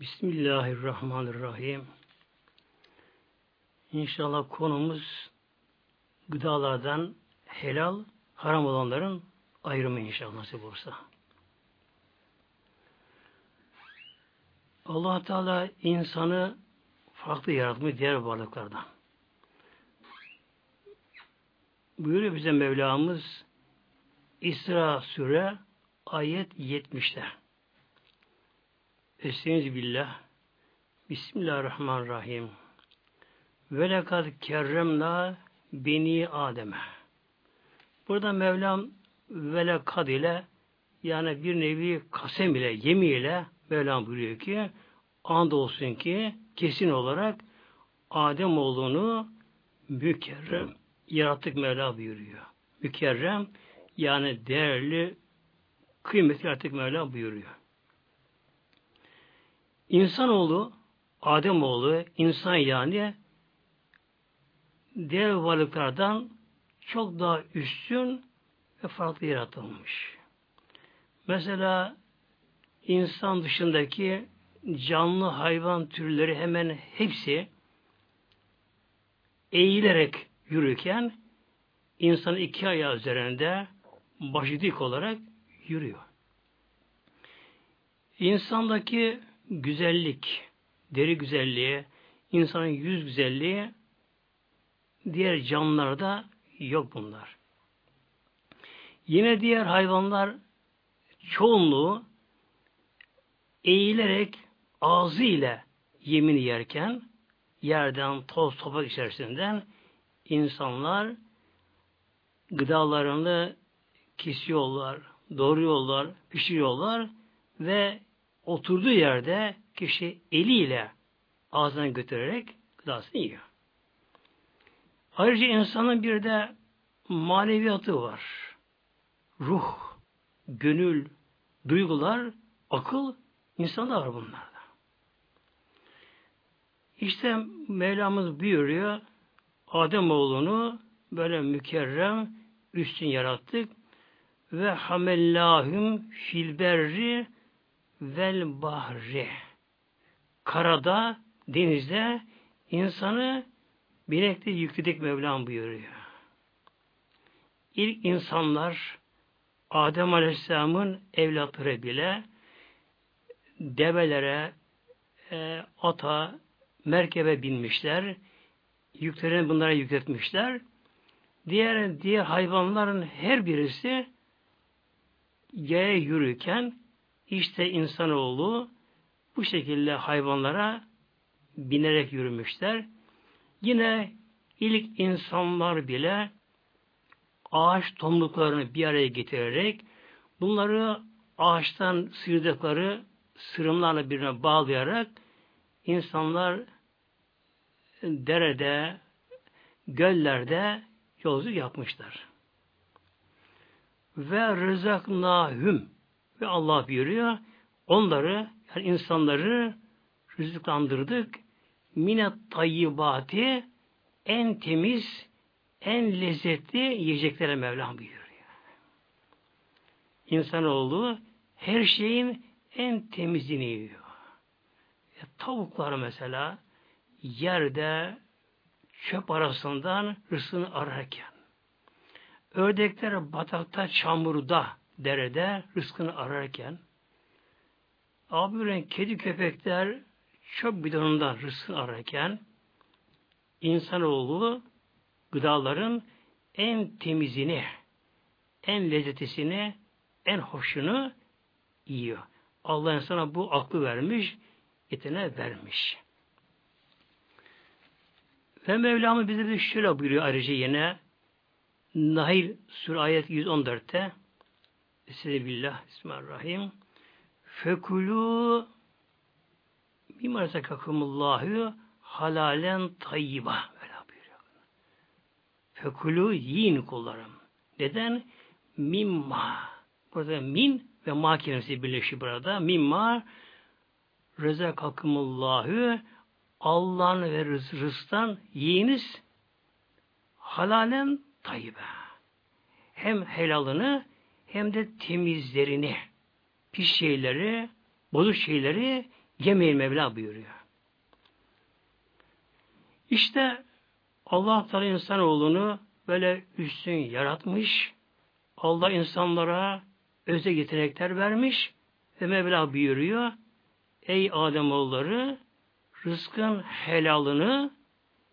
Bismillahirrahmanirrahim. İnşallah konumuz gıdalardan helal, haram olanların ayrımı inşallah nasip olursa. allah Teala insanı farklı yaratmış diğer varlıklardan. Buyuruyor bize Mevlamız İsra Süre ayet 70'te. Estaizu billah. Bismillahirrahmanirrahim. Ve lekad kerremna beni Adem'e. Burada Mevlam velekad ile yani bir nevi kasem ile, yemin ile Mevlam buyuruyor ki olsun ki kesin olarak Adem olduğunu mükerrem yarattık Mevla buyuruyor. Mükerrem yani değerli kıymetli yarattık Mevla buyuruyor. İnsanoğlu, Ademoğlu, insan yani diğer varlıklardan çok daha üstün ve farklı yaratılmış. Mesela insan dışındaki canlı hayvan türleri hemen hepsi eğilerek yürürken insan iki ayağı üzerinde başı dik olarak yürüyor. İnsandaki güzellik, deri güzelliği, insanın yüz güzelliği diğer canlılarda yok bunlar. Yine diğer hayvanlar çoğunluğu eğilerek ağzı ile yemin yerken yerden toz toprak içerisinden insanlar gıdalarını kesiyorlar, doğruyorlar, pişiriyorlar ve oturduğu yerde kişi eliyle ağzına götürerek gıdasını yiyor. Ayrıca insanın bir de maneviyatı var. Ruh, gönül, duygular, akıl insanda var bunlarda. İşte Mevlamız buyuruyor Adem oğlunu böyle mükerrem üstün yarattık ve hamellahum filberri vel bahri. Karada, denizde insanı binekte yükledik Mevlam buyuruyor. İlk insanlar Adem Aleyhisselam'ın evlatları bile develere, e, ata, merkebe binmişler. Yüklerini bunlara yükletmişler. Diğer diğer hayvanların her birisi yaya yürürken işte insanoğlu bu şekilde hayvanlara binerek yürümüşler. Yine ilk insanlar bile ağaç tomruklarını bir araya getirerek bunları ağaçtan sıyırdıkları sırımlarla birbirine bağlayarak insanlar derede, göllerde yolculuk yapmışlar. Ve rızaknahüm ve Allah buyuruyor onları yani insanları rızıklandırdık minet tayyibati en temiz en lezzetli yiyeceklere Mevlam buyuruyor. İnsanoğlu her şeyin en temizini yiyor. E, tavuklar mesela yerde çöp arasından rızkını ararken ördekler batakta, çamurda, derede rızkını ararken abi kedi köpekler çöp bidonundan rızkını ararken insanoğlu gıdaların en temizini, en lezzetisini, en hoşunu yiyor. Allah insana bu aklı vermiş, yeteneği vermiş. Ve Mevlamı bize de şöyle buyuruyor ayrıca yine Nahil Sur ayet 114'te Bismillah, Bismillahirrahmanirrahim. Fekulu mimma zekakumullahu halalen tayyiba. Böyle buyuruyor. Fekulu yiyin kullarım. Neden? Mimma. Burada min ve ma kelimesi birleşiyor burada. Mimma rezekakumullahu Allah'ın ve rız rızktan yiyiniz halalen tayyibe. Hem helalını hem de temizlerini, pis şeyleri, bozuk şeyleri yemeyin Mevla buyuruyor. İşte Allah Teala insanoğlunu böyle üstün yaratmış. Allah insanlara özel yetenekler vermiş ve Mevla buyuruyor. Ey Ademoğulları rızkın helalını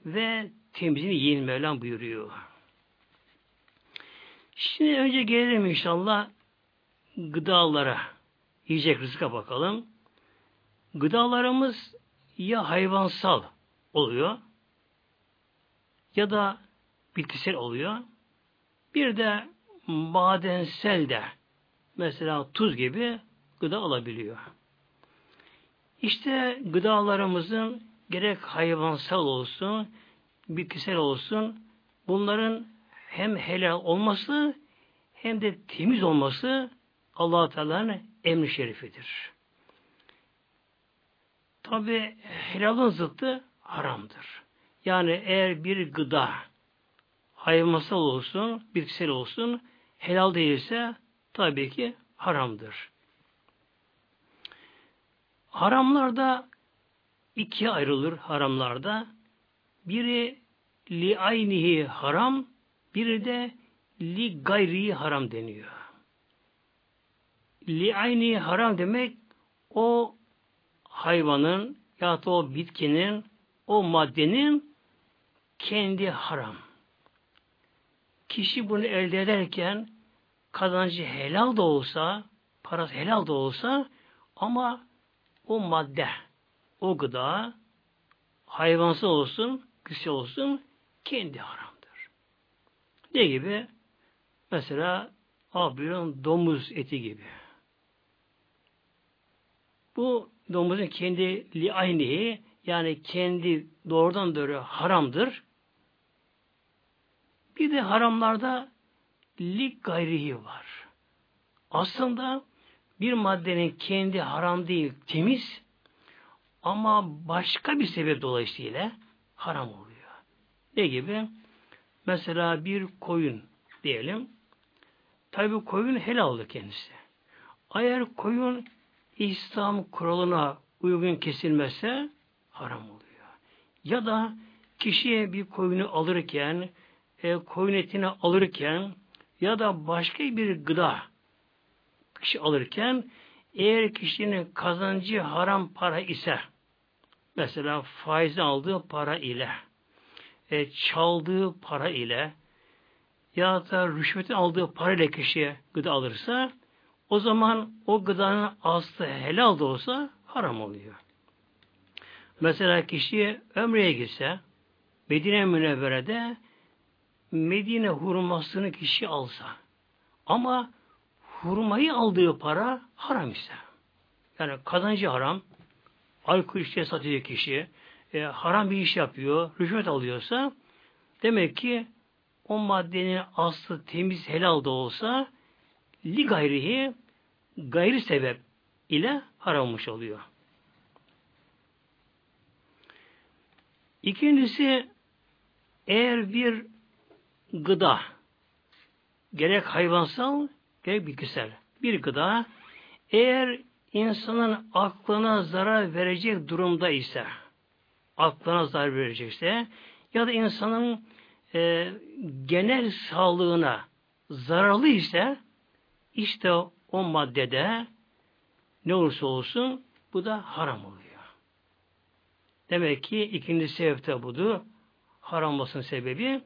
ve temizini yiyin Mevlam buyuruyor. Şimdi önce gelelim inşallah gıdalara. Yiyecek rızka bakalım. Gıdalarımız ya hayvansal oluyor ya da bitkisel oluyor. Bir de madensel de mesela tuz gibi gıda alabiliyor. İşte gıdalarımızın gerek hayvansal olsun, bitkisel olsun bunların hem helal olması hem de temiz olması allah Teala'nın emri şerifidir. Tabi helalın zıttı haramdır. Yani eğer bir gıda hayvansal olsun, bitkisel olsun helal değilse tabii ki haramdır. Haramlarda ikiye ayrılır haramlarda. Biri li aynihi haram, biri de li gayri haram deniyor. Li ayni haram demek o hayvanın ya da o bitkinin o maddenin kendi haram. Kişi bunu elde ederken kazancı helal da olsa, parası helal da olsa ama o madde, o gıda hayvansal olsun, kişi olsun kendi haramdır. Ne gibi? Mesela abiyon domuz eti gibi. Bu domuzun kendi liaynihi yani kendi doğrudan doğru haramdır. Bir de haramlarda lik gayrihi var. Aslında bir maddenin kendi haram değil, temiz ama başka bir sebep dolayısıyla haram oluyor. Ne gibi? Mesela bir koyun diyelim. Tabi koyun helaldir kendisi. Eğer koyun İslam kuralına uygun kesilmezse haram oluyor. Ya da kişiye bir koyunu alırken, e, koyun etini alırken ya da başka bir gıda kişi alırken eğer kişinin kazancı haram para ise mesela faiz aldığı para ile e, çaldığı para ile ya da rüşvetin aldığı para ile kişiye gıda alırsa o zaman o gıdanın aslı helal da olsa haram oluyor. Mesela kişi ömreye gitse Medine Münevvere'de Medine hurmasını kişi alsa ama hurmayı aldığı para haram ise yani kazancı haram alkol işte satıyor kişi e, haram bir iş yapıyor rüşvet alıyorsa demek ki o maddenin aslı temiz helal da olsa li gayrihi gayri sebep ile harammış oluyor. İkincisi eğer bir gıda gerek hayvansal gerek bitkisel bir gıda eğer insanın aklına zarar verecek durumda ise aklına zarar verecekse ya da insanın e, genel sağlığına zararlı ise işte o maddede ne olursa olsun bu da haram oluyor. Demek ki ikinci sebep de budur. Haram olmasının sebebi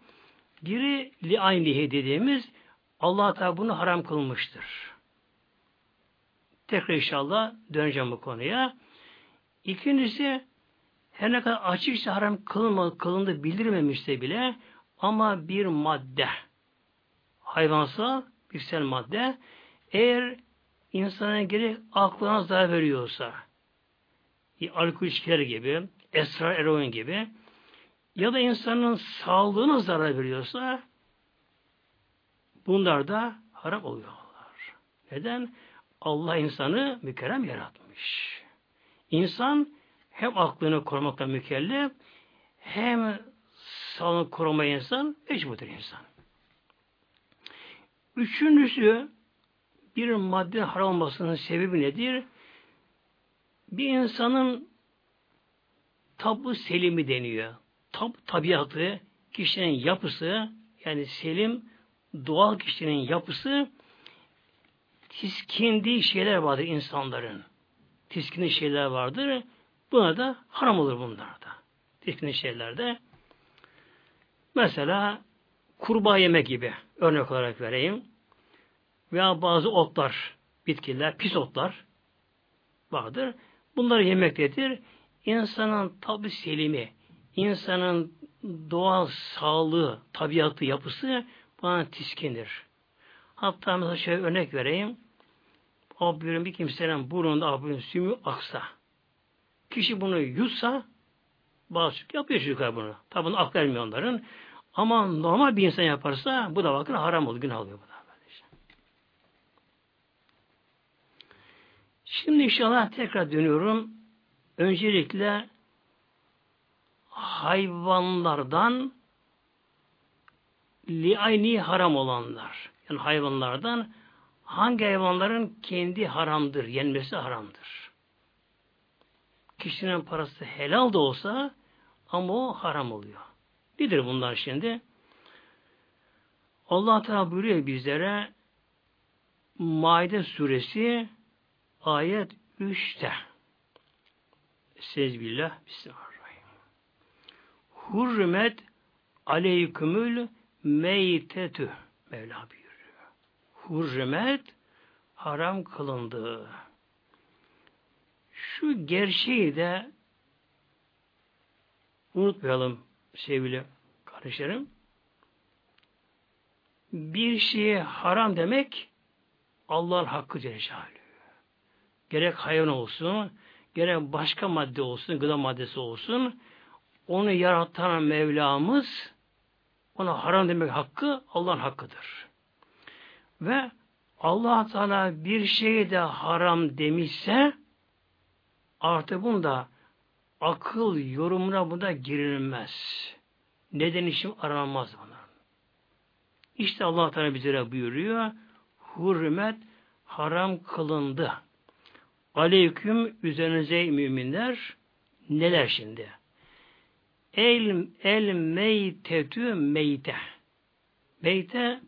biri li aynihi dediğimiz Allah Teala bunu haram kılmıştır. Tekrar inşallah döneceğim bu konuya. İkincisi her ne kadar açıkça haram kılınmadı, kılındı bildirmemişse bile ama bir madde hayvansal birsel madde eğer insana gerek aklına zarar veriyorsa alkol içkiler gibi esrar eroin gibi ya da insanın sağlığına zarar veriyorsa bunlar da haram oluyorlar. Neden? Allah insanı mükerrem yaratmış. İnsan hem aklını korumakla mükellef hem sağlığını korumaya insan mecburdur insan. Üçüncüsü bir madde haram olmasının sebebi nedir? bir insanın tabu selimi deniyor. Tab tabiatı, kişinin yapısı, yani selim doğal kişinin yapısı tiskindiği şeyler vardır insanların. Tiskinli şeyler vardır. Buna da haram olur bunlarda. Tiskinli şeylerde. Mesela kurbağa yemek gibi örnek olarak vereyim. Veya bazı otlar, bitkiler, pis otlar vardır. Bunları yemektedir. İnsanın tabi selimi, insanın doğal sağlığı, tabiatı, yapısı bana tiskindir. Hatta mesela şöyle örnek vereyim. Abdülün bir kimsenin burnunda abdülün sümü aksa. Kişi bunu yutsa bazı yapıyor çocuklar bunu. Tabi bunu aklı ermiyor onların. Ama normal bir insan yaparsa bu da bakın haram olur, günah oluyor bu da. Şimdi inşallah tekrar dönüyorum. Öncelikle hayvanlardan liayni haram olanlar. Yani hayvanlardan hangi hayvanların kendi haramdır, yenmesi haramdır. Kişinin parası helal da olsa ama o haram oluyor. Nedir bunlar şimdi? Allah Teala buyuruyor bizlere Maide suresi ayet 3'te Sezbillah Bismillahirrahmanirrahim. Hurmet aleykümül meytetü Mevla buyuruyor. Hurmet haram kılındı. Şu gerçeği de unutmayalım sevgili kardeşlerim. Bir şeye haram demek Allah'ın hakkı Celle Gerek hayvan olsun, gerek başka madde olsun, gıda maddesi olsun, onu yaratan Mevlamız ona haram demek hakkı Allah'ın hakkıdır. Ve Allah Teala bir şeyi de haram demişse artık bunda akıl yorumuna bunda girilmez. Neden işim aranmaz bana. İşte Allah Teala bize buyuruyor. Hürmet haram kılındı. Aleyküm üzerinize müminler neler şimdi? El, el meytetü meyte. Meyte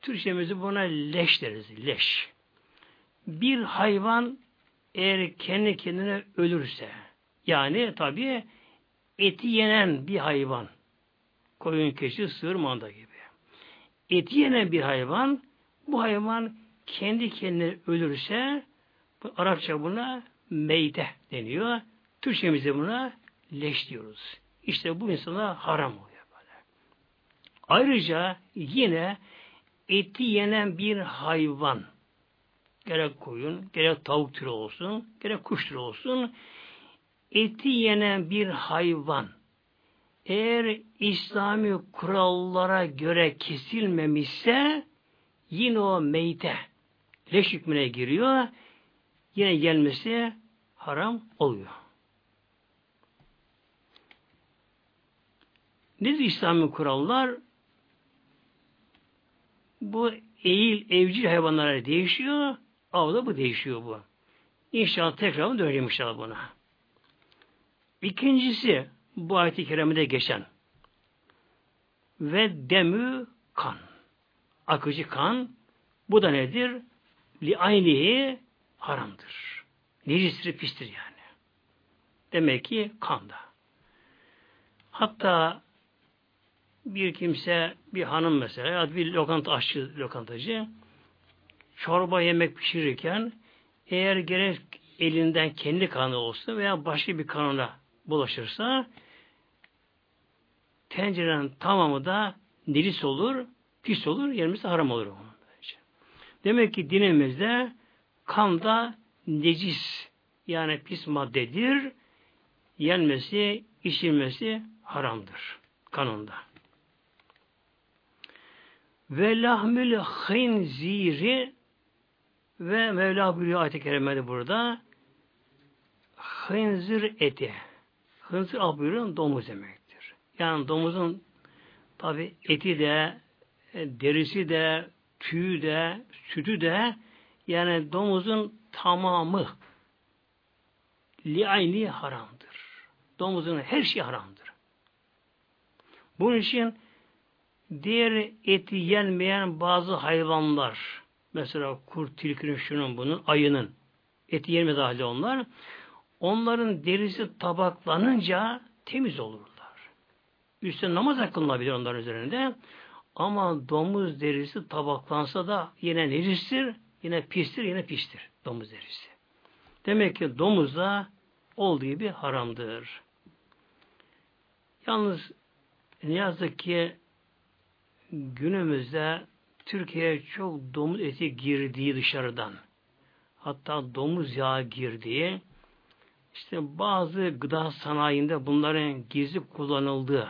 Türkçemizi buna leş deriz. Leş. Bir hayvan eğer kendi kendine ölürse yani tabi eti yenen bir hayvan koyun, keçi, sığır, manda gibi. Eti yenen bir hayvan bu hayvan kendi kendine ölürse bu, Arapça buna meyte deniyor. Türkçemizde buna leş diyoruz. İşte bu insana haram oluyor böyle. Ayrıca yine eti yenen bir hayvan gerek koyun, gerek tavuk türü olsun, gerek kuş türü olsun eti yenen bir hayvan eğer İslami kurallara göre kesilmemişse yine o meyte leş hükmüne giriyor yine gelmesi haram oluyor. Nedir İslami kurallar? Bu eğil, evcil hayvanlara değişiyor, avda bu değişiyor bu. İnşallah tekrar döneceğim inşallah buna. İkincisi bu ayet-i kerimede geçen ve demü kan. Akıcı kan. Bu da nedir? Li aynihi haramdır. Necistir, pistir yani. Demek ki kanda. Hatta bir kimse, bir hanım mesela, bir lokanta aşçı, lokantacı, çorba yemek pişirirken eğer gerek elinden kendi kanı olsun veya başka bir kanına bulaşırsa tencerenin tamamı da necis olur, pis olur, yerimizde haram olur. Demek ki dinimizde kan da necis yani pis maddedir. Yenmesi, içilmesi haramdır kanında. Ve lahmül hınziri ve Mevla buyuruyor ayet-i kerimede burada hınzır eti. Hınzır al buyuruyor domuz demektir. Yani domuzun tabi eti de derisi de tüyü de sütü de yani domuzun tamamı liayni haramdır. Domuzun her şey haramdır. Bunun için diğer eti yenmeyen bazı hayvanlar mesela kurt, tilkinin, şunun, bunun, ayının eti yenme dahil onlar onların derisi tabaklanınca temiz olurlar. Üstüne namaz kılınabilir onların üzerinde. Ama domuz derisi tabaklansa da yine necistir, yine pistir, yine pistir domuz derisi. Demek ki domuz da olduğu gibi haramdır. Yalnız ne yazık ki günümüzde Türkiye'ye çok domuz eti girdiği dışarıdan. Hatta domuz yağı girdiği işte bazı gıda sanayinde bunların gizli kullanıldığı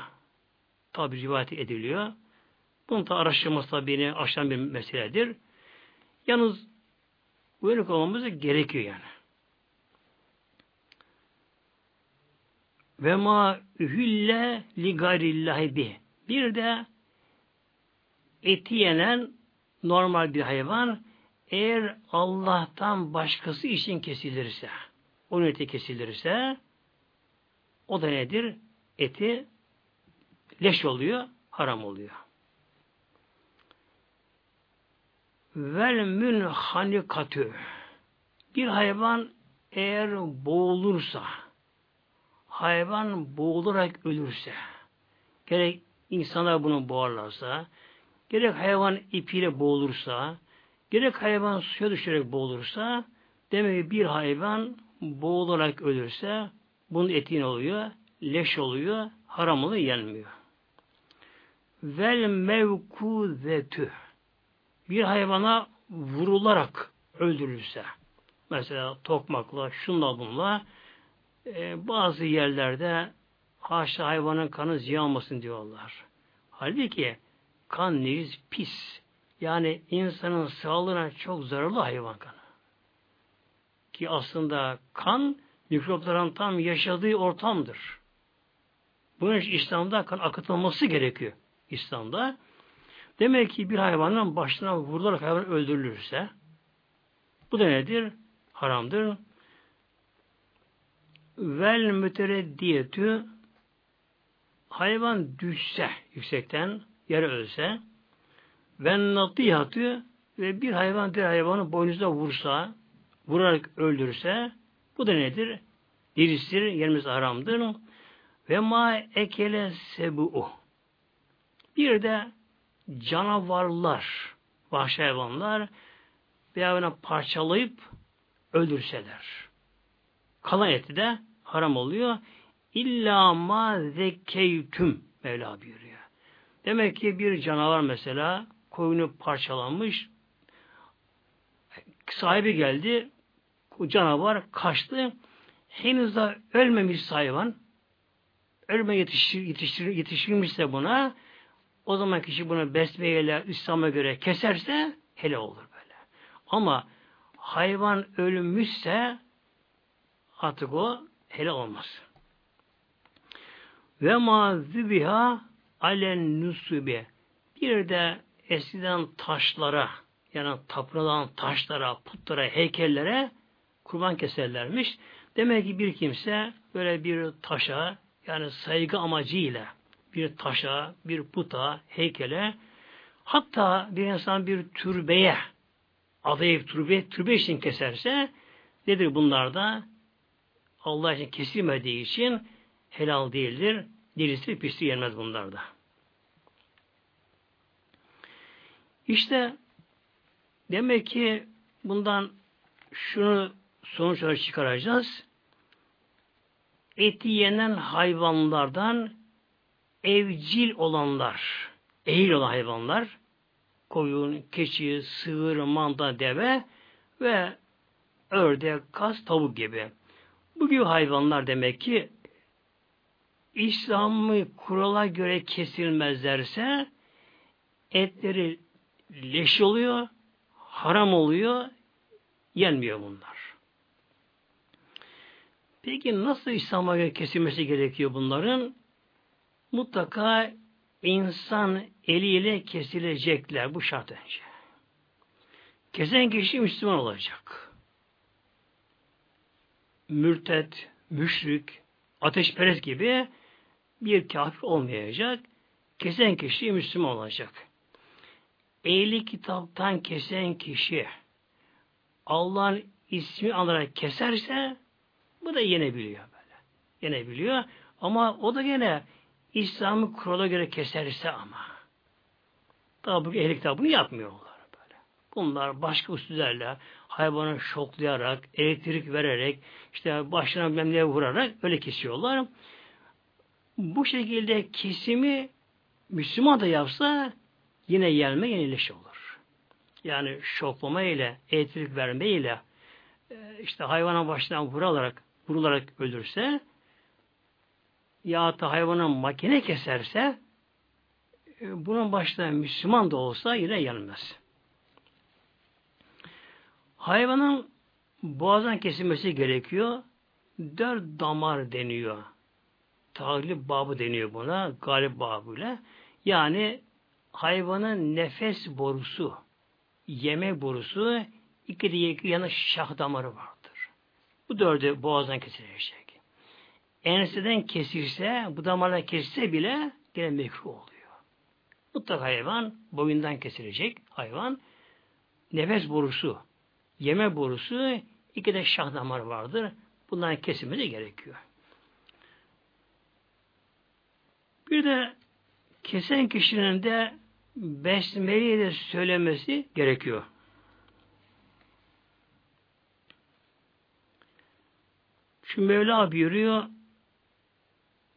tabi rivayet ediliyor. Bunun da araştırması da beni aşan bir meseledir. Yalnız uyanık olmamız gerekiyor yani. Ve ma ühülle li gayrillahi bi. Bir de eti yenen normal bir hayvan eğer Allah'tan başkası için kesilirse, onun eti kesilirse o da nedir? Eti leş oluyor, haram oluyor. Vel münhanikatü bir hayvan eğer boğulursa hayvan boğularak ölürse gerek insanlar bunu boğarlarsa gerek hayvan ipiyle boğulursa gerek hayvan suya düşerek boğulursa demek ki bir hayvan boğularak ölürse bunun eti ne oluyor? Leş oluyor, haram oluyor, yenmiyor. Vel mevkuzetü bir hayvana vurularak öldürülse mesela tokmakla, şunla bunla e, bazı yerlerde haşa hayvanın kanı ziyan diyorlar. Halbuki kan neyiz pis. Yani insanın sağlığına çok zararlı hayvan kanı. Ki aslında kan mikropların tam yaşadığı ortamdır. Bunun için İslam'da kan akıtılması gerekiyor. İslam'da. Demek ki bir hayvanın başına vurularak hayvan öldürülürse bu da nedir? Haramdır. Vel mütereddiyetü hayvan düşse yüksekten yere ölse ve natihatü ve bir hayvan diğer hayvanı boynuzda vursa vurarak öldürse bu da nedir? Dirisidir, yerimiz haramdır. Ve ma ekele sebu'u bir de canavarlar, vahşi hayvanlar bir parçalayıp öldürseler. Kalan eti de haram oluyor. İlla ma zekeytüm Mevla buyuruyor. Demek ki bir canavar mesela koyunu parçalanmış sahibi geldi canavar kaçtı henüz daha ölmemiş hayvan ölme yetiştir, yetiştir, yetiştirmişse buna o zaman kişi bunu besmeyle İslam'a göre keserse hele olur böyle. Ama hayvan ölmüşse artık o hele olmaz. Ve ma zübiha alen nusubi. Bir de eskiden taşlara yani tapınılan taşlara, putlara, heykellere kurban keserlermiş. Demek ki bir kimse böyle bir taşa yani saygı amacıyla bir taşa, bir puta, heykele hatta bir insan bir türbeye adayıp türbe, türbe için keserse nedir bunlar da? Allah için kesilmediği için helal değildir. Dirisi pisli yenmez bunlarda. İşte demek ki bundan şunu sonuç çıkaracağız. Eti yenen hayvanlardan evcil olanlar, ehil olan hayvanlar, koyun, keçi, sığır, manda, deve ve ördek, kas, tavuk gibi. Bu gibi hayvanlar demek ki İslam'ı kurala göre kesilmezlerse etleri leş oluyor, haram oluyor, yenmiyor bunlar. Peki nasıl İslam'a göre kesilmesi gerekiyor bunların? mutlaka insan eliyle kesilecekler bu şart önce. Kesen kişi Müslüman olacak. mürtet, müşrik, ateşperest gibi bir kafir olmayacak. Kesen kişi Müslüman olacak. Ehli kitaptan kesen kişi Allah'ın ismi alarak keserse bu da yenebiliyor böyle. Yenebiliyor. Ama o da gene İslam'ı kurala göre keserse ama. Tabi bu ehli kitap bunu yapmıyorlar böyle. Bunlar başka usullerle hayvanı şoklayarak, elektrik vererek, işte başına memneye vurarak öyle kesiyorlar. Bu şekilde kesimi Müslüman da yapsa yine yenme yenileş olur. Yani şoklama ile, elektrik verme ile e, işte hayvana başından vurularak, vurularak öldürse ya da hayvanın makine keserse e, bunun başında Müslüman da olsa yine yenmez. Hayvanın boğazdan kesilmesi gerekiyor. Dört damar deniyor. Taglip babı deniyor buna. Galip babıyla. Yani hayvanın nefes borusu, yeme borusu, iki de iki yana şah damarı vardır. Bu dördü boğazdan kesilecek. Enseden kesilse, bu damarla kesilse bile gene mekruh oluyor. Mutlaka hayvan boyundan kesilecek hayvan. Nefes borusu, yeme borusu, iki de şah damar vardır. Bunların kesilmesi gerekiyor. Bir de kesen kişinin de besmeleyi de söylemesi gerekiyor. Şu Mevla buyuruyor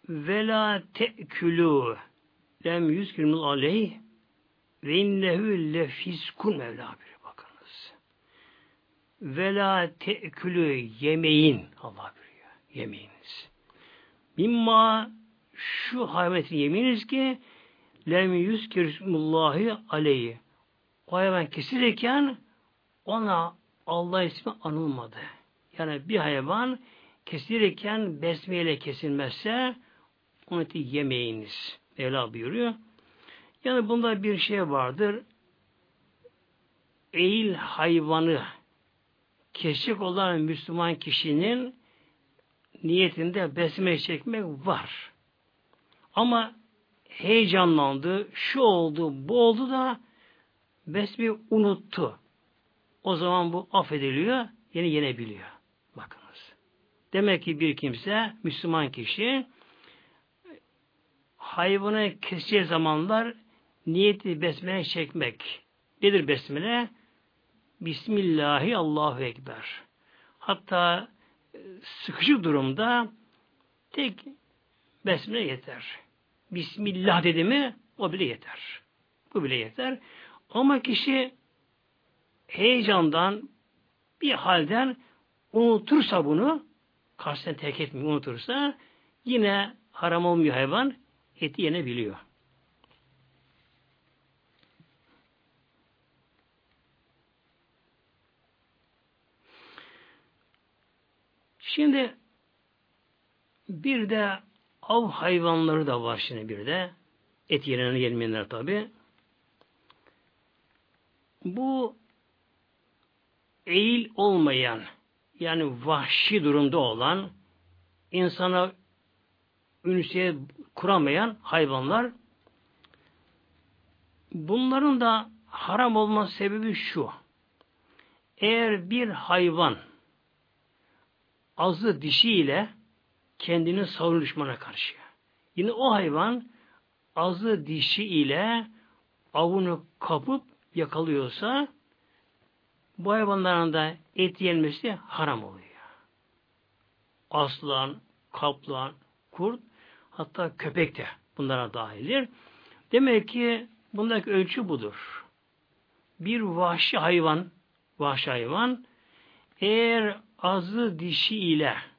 Vela te'külü lem yüzkürmül aleyh ve innehu lefiskun Mevla buyuruyor. Bakınız. Vela te'külü yemeyin Allah buyuruyor. Yemeyiniz. Mimma şu hayvanetin yeminiz ki lem yüzkürmüllahi aleyhi. O hayvan kesilirken ona Allah ismi anılmadı. Yani bir hayvan kesilirken besmeyle kesilmezse onu yemeyiniz. Mevla buyuruyor. Yani bunda bir şey vardır. Eğil hayvanı kesecek olan Müslüman kişinin niyetinde besmele çekmek var. Ama heyecanlandı, şu oldu, bu oldu da besmeyi unuttu. O zaman bu affediliyor, yine yenebiliyor. Bakınız. Demek ki bir kimse, Müslüman kişi hayvanı keseceği zamanlar niyeti besmele çekmek. Nedir besmele? Bismillahi Allahu Ekber. Hatta e, sıkıcı durumda tek besmele yeter. Bismillah dedi mi o bile yeter. Bu bile yeter. Ama kişi heyecandan bir halden unutursa bunu kasten terk etmiyor, unutursa yine haram olmuyor hayvan eti yenebiliyor. Şimdi bir de av hayvanları da var şimdi bir de. Et yerine gelmeyenler tabi. Bu eğil olmayan yani vahşi durumda olan insana ünsiye kuramayan hayvanlar bunların da haram olma sebebi şu. Eğer bir hayvan azı dişiyle kendini savunur düşmana karşı. Yine o hayvan azı dişi ile avını kapıp yakalıyorsa bu hayvanların da et yenmesi haram oluyor. Aslan, kaplan, kurt hatta köpek de bunlara dahildir. Demek ki bundaki ölçü budur. Bir vahşi hayvan, vahşi hayvan eğer azı dişi ile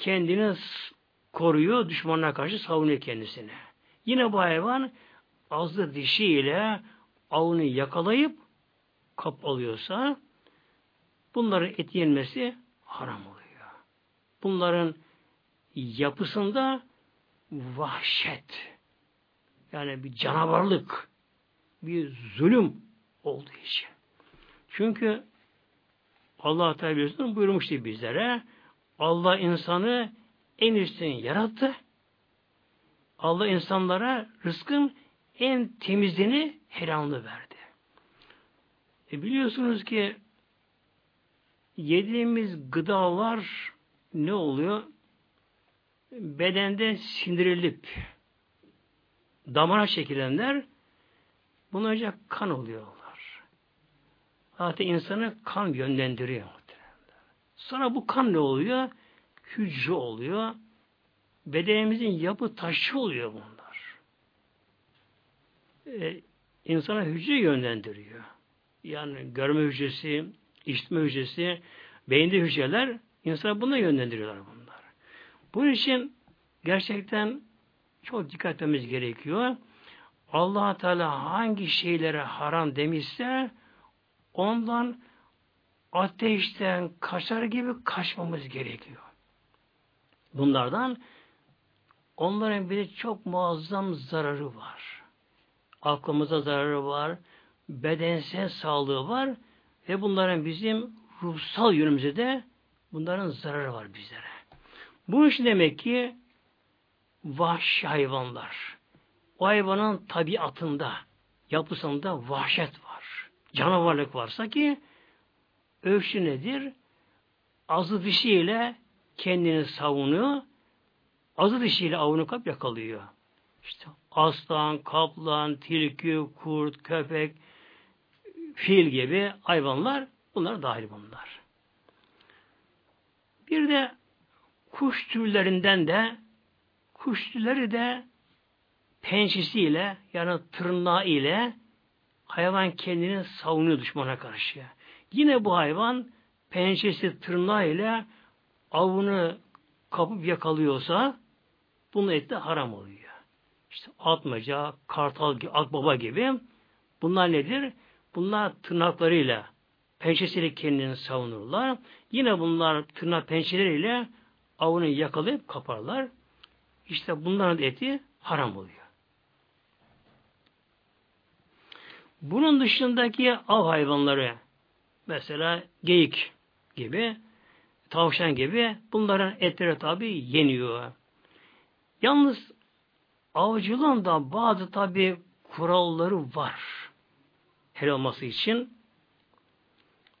kendini koruyor, düşmanına karşı savunuyor kendisini. Yine bu hayvan azı dişi ile avını yakalayıp kap alıyorsa bunların et yenmesi haram oluyor. Bunların yapısında vahşet yani bir canavarlık bir zulüm olduğu için. Çünkü Allah Teala buyurmuştu bizlere Allah insanı en üstün yarattı. Allah insanlara rızkın en temizliğini helalını verdi. E biliyorsunuz ki yediğimiz gıdalar ne oluyor? Bedende sindirilip damara çekilenler bunun önce kan oluyorlar. Zaten insanı kan yönlendiriyor. Sonra bu kan ne oluyor? Hücre oluyor. Bedenimizin yapı taşı oluyor bunlar. Ee, insana hücre yönlendiriyor. Yani görme hücresi, işitme hücresi, beyinde hücreler insana buna yönlendiriyorlar bunlar. Bunun için gerçekten çok dikkat etmemiz gerekiyor. allah Teala hangi şeylere haram demişse ondan ateşten kaçar gibi kaçmamız gerekiyor. Bunlardan onların bir çok muazzam zararı var. Aklımıza zararı var, bedensel sağlığı var ve bunların bizim ruhsal yönümüzde de bunların zararı var bizlere. Bu iş demek ki vahşi hayvanlar. O hayvanın tabiatında, yapısında vahşet var. Canavarlık varsa ki ölçü nedir? Azı dişiyle kendini savunuyor, azı dişiyle avını kap yakalıyor. İşte aslan, kaplan, tilki, kurt, köpek, fil gibi hayvanlar bunlar dahil bunlar. Bir de kuş türlerinden de kuş türleri de pençesiyle yani tırnağı ile hayvan kendini savunuyor düşmana karşı. Yine bu hayvan pençesi tırnağı ile avını kapıp yakalıyorsa bunun eti haram oluyor. İşte atmaca, kartal, akbaba gibi bunlar nedir? Bunlar tırnaklarıyla pençesiyle kendini savunurlar. Yine bunlar tırnak pençeleriyle avını yakalayıp kaparlar. İşte bunların eti haram oluyor. Bunun dışındaki av hayvanları mesela geyik gibi tavşan gibi bunların etleri tabi yeniyor. Yalnız avcılığın da bazı tabi kuralları var helal olması için.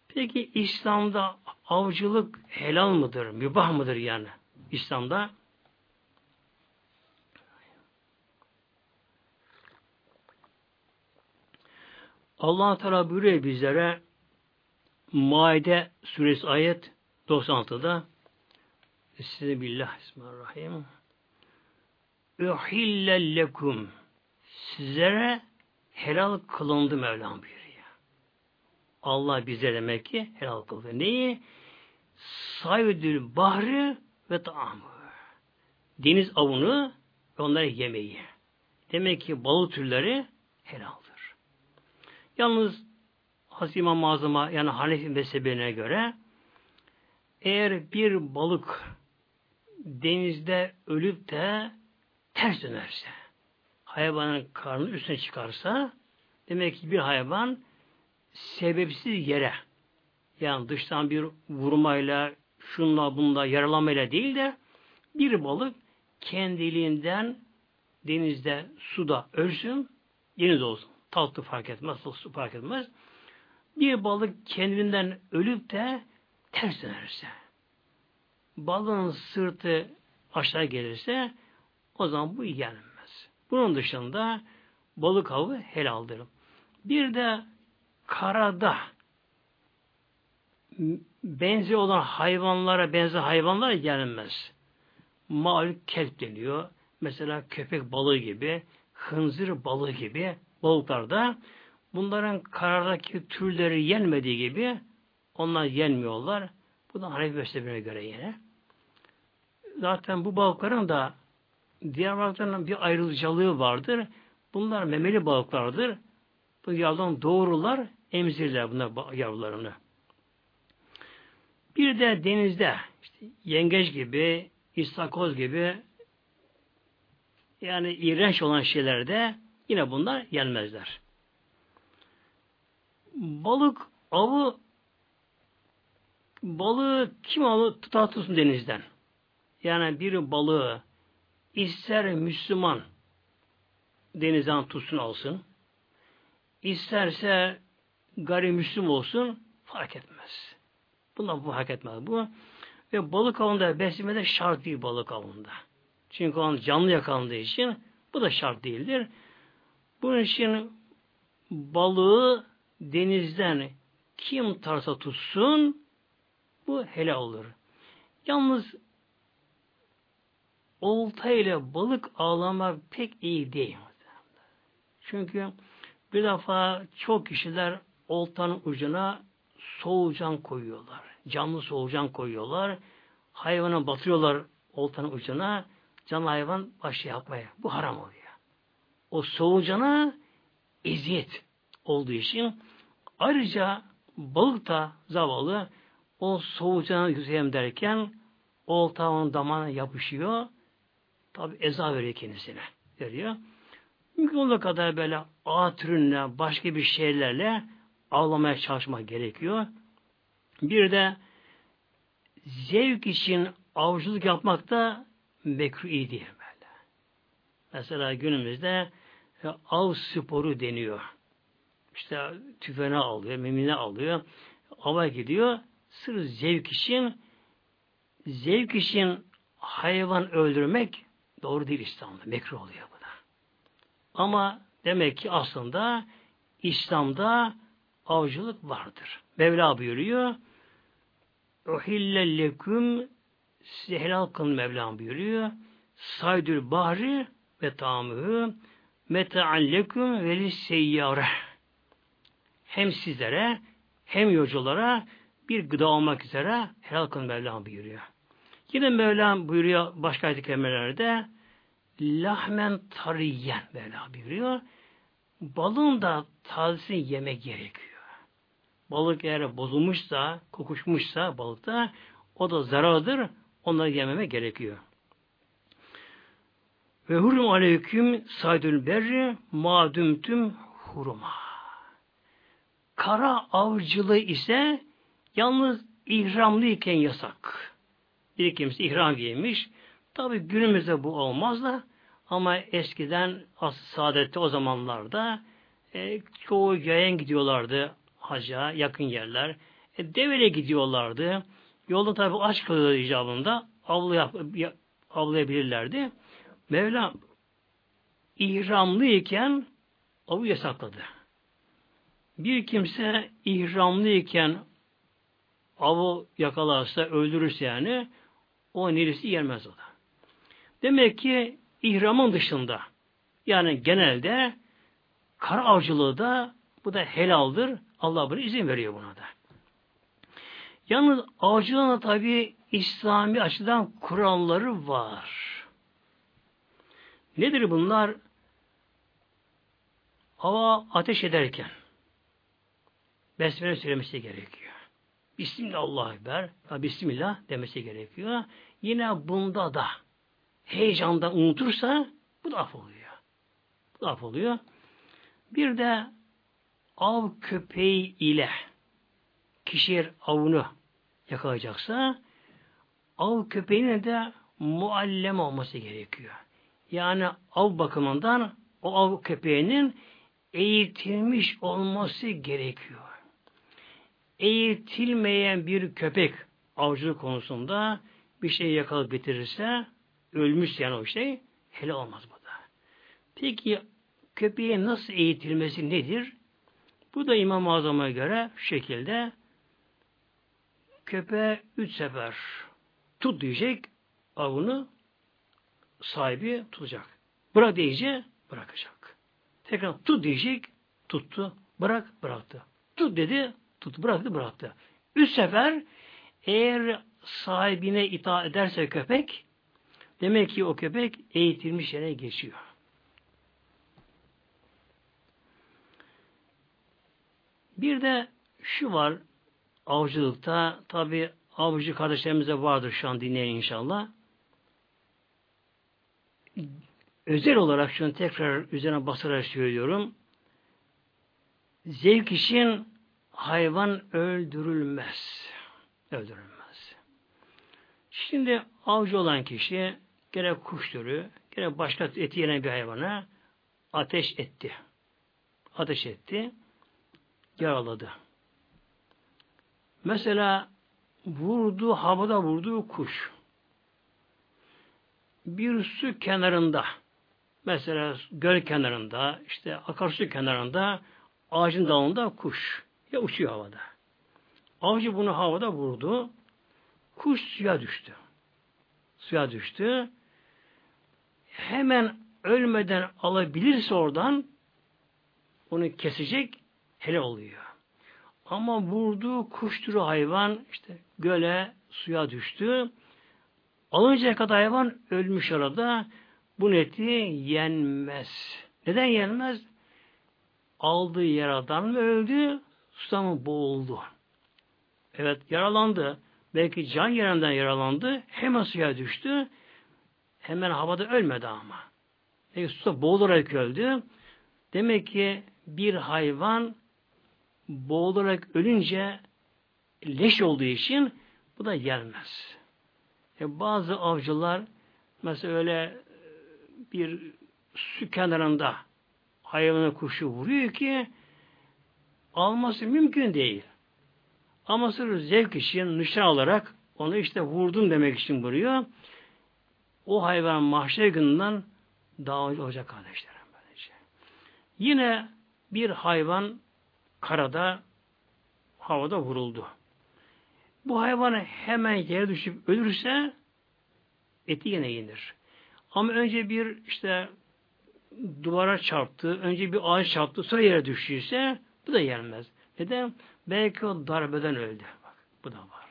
Peki İslam'da avcılık helal mıdır, mübah mıdır yani? İslam'da Allah Teala buyuruyor bizlere Maide suresi ayet 96'da Size billah Bismillahirrahmanirrahim. Uhille lekum sizlere helal kılındı Mevlam buyuruyor. Allah bize demek ki helal kıldı. Neyi? Saydül bahri ve taamı. Deniz avını ve onları yemeyi. Demek ki balık türleri helaldir. Yalnız Hazreti İmam Mazım'a yani Hanefi mezhebine göre eğer bir balık denizde ölüp de ters dönerse, hayvanın karnı üstüne çıkarsa, demek ki bir hayvan sebepsiz yere, yani dıştan bir vurmayla, şunla bunla yaralamayla değil de bir balık kendiliğinden denizde, suda ölsün, deniz olsun. Tatlı fark etmez, su fark etmez. Bir balık kendinden ölüp de ters dönerse, balığın sırtı aşağı gelirse o zaman bu yenmez. Bunun dışında balık avı helaldir. Bir de karada benzi olan hayvanlara benzer hayvanlar gelmez. Malum kelp deniyor. Mesela köpek balığı gibi, hınzır balığı gibi balıklarda bunların karardaki türleri yenmediği gibi onlar yenmiyorlar. Bu da Hanefi mezhebine göre yine. Zaten bu balıkların da diğer balıkların bir ayrıcalığı vardır. Bunlar memeli balıklardır. Bu yavrudan doğururlar, emzirler bunlar yavrularını. Bir de denizde işte yengeç gibi, istakoz gibi yani iğrenç olan şeylerde yine bunlar yenmezler. Balık avı balığı kim alır tutar tutsun denizden. Yani bir balığı ister Müslüman denizden tutsun alsın, isterse gayrimüslim olsun fark etmez. Bundan bu hak etmez bu. Ve balık avında beslemede şart değil balık avında. Çünkü o canlı yakalandığı için bu da şart değildir. Bunun için balığı denizden kim tarsa tutsun bu helal olur. Yalnız olta ile balık avlamak pek iyi değil. Çünkü bir defa çok kişiler oltanın ucuna soğucan koyuyorlar. Canlı soğucan koyuyorlar. Hayvana batırıyorlar oltanın ucuna. Canlı hayvan başı yapmaya. Bu haram oluyor. O soğucana eziyet olduğu için ayrıca balık da zavallı o soğucana yüzeyem derken olta onun damağına yapışıyor. Tabi eza veriyor kendisine. Veriyor. Mümkün olduğu kadar böyle ağ türünle, başka bir şeylerle avlamaya çalışmak gerekiyor. Bir de zevk için avcılık yapmak da mekruh iyi değil böyle. Mesela günümüzde e, av sporu deniyor. İşte tüfeğini alıyor, mimini alıyor, ava gidiyor. Sırf zevk için zevk için hayvan öldürmek doğru değil İslam'da. Mekruh oluyor bu da. Ama demek ki aslında İslam'da avcılık vardır. Mevla buyuruyor. Uhille leküm size helal kılın Mevlam buyuruyor. Saydül bahri ve tamıhı meta'an leküm ve seyyare. Hem sizlere hem yolculara bir gıda olmak üzere helal kılın Mevlam buyuruyor. Yine Mevlam buyuruyor başka ayet-i kerimelerde lahmen tariyen Mevla buyuruyor. Balın da tazesini yemek gerekiyor. Balık eğer bozulmuşsa, kokuşmuşsa balıkta o da zarardır. Onları yememe gerekiyor. Ve hurum aleyküm saydül berri madümtüm huruma. Kara avcılığı ise yalnız ihramlıyken yasak. Bir kimse ihram giymiş. Tabi günümüzde bu olmaz da ama eskiden asıl saadette o zamanlarda e, çoğu yayan gidiyorlardı haca, yakın yerler. E, devele gidiyorlardı. Yolda tabi aç kalıyor icabında avlu yap, avlayabilirlerdi. Mevla ihramlıyken avı yasakladı. Bir kimse ihramlıyken avı yakalarsa, öldürürse yani o neresi yermez o da. Demek ki ihramın dışında yani genelde kara avcılığı da bu da helaldir. Allah bunu izin veriyor buna da. Yalnız avcılığına tabi İslami açıdan kuralları var. Nedir bunlar? Hava ateş ederken Besmele söylemesi gerekiyor. Bismillah Ekber. Bismillah demesi gerekiyor. Yine bunda da heyecandan unutursa bu da af oluyor. Bu da af oluyor. Bir de av köpeği ile kişi avını yakalayacaksa av köpeğine de muallem olması gerekiyor. Yani av bakımından o av köpeğinin eğitilmiş olması gerekiyor. Eğitilmeyen bir köpek avcılık konusunda bir şey yakalayıp getirirse ölmüş yani o şey hele olmaz bu da. Peki köpeğe nasıl eğitilmesi nedir? Bu da İmam-ı Azam'a göre şu şekilde köpeğe üç sefer tut diyecek avını sahibi tutacak. Bırak diyecek bırakacak. Tekrar tut diyecek tuttu. Bırak bıraktı. Tut dedi tuttu bıraktı bıraktı. Üç sefer eğer sahibine itaat ederse köpek demek ki o köpek eğitilmiş yere geçiyor. Bir de şu var avcılıkta tabi avcı kardeşlerimize vardır şu an dinleyen inşallah. Özel olarak şunu tekrar üzerine basarak söylüyorum. Zevk için hayvan öldürülmez. öldürülmez. Şimdi avcı olan kişi gerek kuş türü, gerek başka eti yenen bir hayvana ateş etti. Ateş etti, yaraladı. Mesela vurdu, havada vurduğu kuş bir su kenarında mesela göl kenarında işte akarsu kenarında ağacın dalında kuş ya uçuyor havada. Avcı bunu havada vurdu. Kuş suya düştü. Suya düştü. Hemen ölmeden alabilirse oradan onu kesecek hele oluyor. Ama vurduğu kuş türü hayvan işte göle suya düştü. Alıncaya kadar hayvan ölmüş arada bu eti yenmez. Neden yenmez? Aldığı yaradan mı öldü? Sudan mı boğuldu? Evet yaralandı. Belki can yerinden yaralandı. Hemen suya düştü. Hemen havada ölmedi ama. Belki suda boğularak öldü. Demek ki bir hayvan boğularak ölünce leş olduğu için bu da yenmez. E bazı avcılar mesela öyle e, bir su kenarında hayvanı kuşu vuruyor ki alması mümkün değil. Ama sırf zevk için nişan olarak onu işte vurdum demek için vuruyor. O hayvan mahşer gününden dağılacak olacak kardeşlerim. Böylece. Yine bir hayvan karada havada vuruldu. Bu hayvan hemen yere düşüp ölürse eti yine yenir. Ama önce bir işte duvara çarptı, önce bir ağaç çarptı, sonra yere düştüyse bu da yenmez. Neden? Belki o darbeden öldü. Bak, bu da var.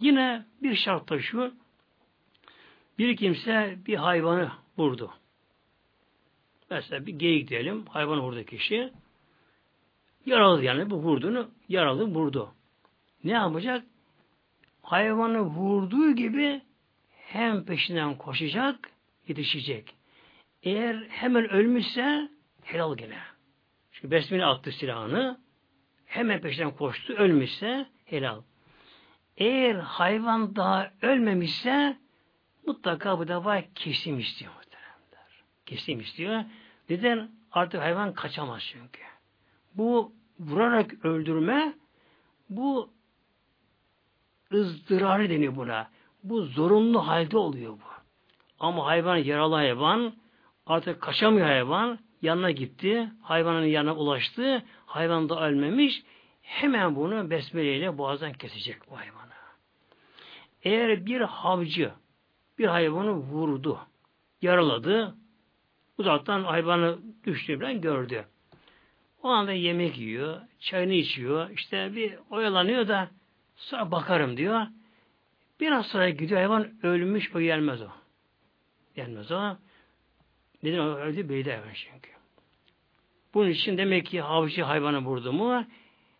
Yine bir şart da şu, bir kimse bir hayvanı vurdu. Mesela bir geyik diyelim, hayvan vurdu kişi. Yaralı yani bu vurduğunu, yaralı vurdu. Ne yapacak? hayvanı vurduğu gibi hem peşinden koşacak, yetişecek. Eğer hemen ölmüşse helal gene. Besmele attı silahını, hemen peşinden koştu, ölmüşse helal. Eğer hayvan daha ölmemişse mutlaka bu defa kesim istiyor muhteremler. Kesim istiyor. Neden? Artık hayvan kaçamaz çünkü. Bu vurarak öldürme bu ızdırarı deniyor buna. Bu zorunlu halde oluyor bu. Ama hayvan yaralı hayvan artık kaçamıyor hayvan yanına gitti. Hayvanın yanına ulaştı. Hayvan da ölmemiş. Hemen bunu besmeleyle boğazdan kesecek bu hayvanı. Eğer bir havcı bir hayvanı vurdu, yaraladı, uzaktan hayvanı düştüğünden gördü. O anda yemek yiyor, çayını içiyor, işte bir oyalanıyor da Sonra bakarım diyor. Biraz sonra gidiyor hayvan ölmüş o gelmez o. Gelmez o. Neden o öldü belli hayvan çünkü. Bunun için demek ki avcı hayvanı vurdu mu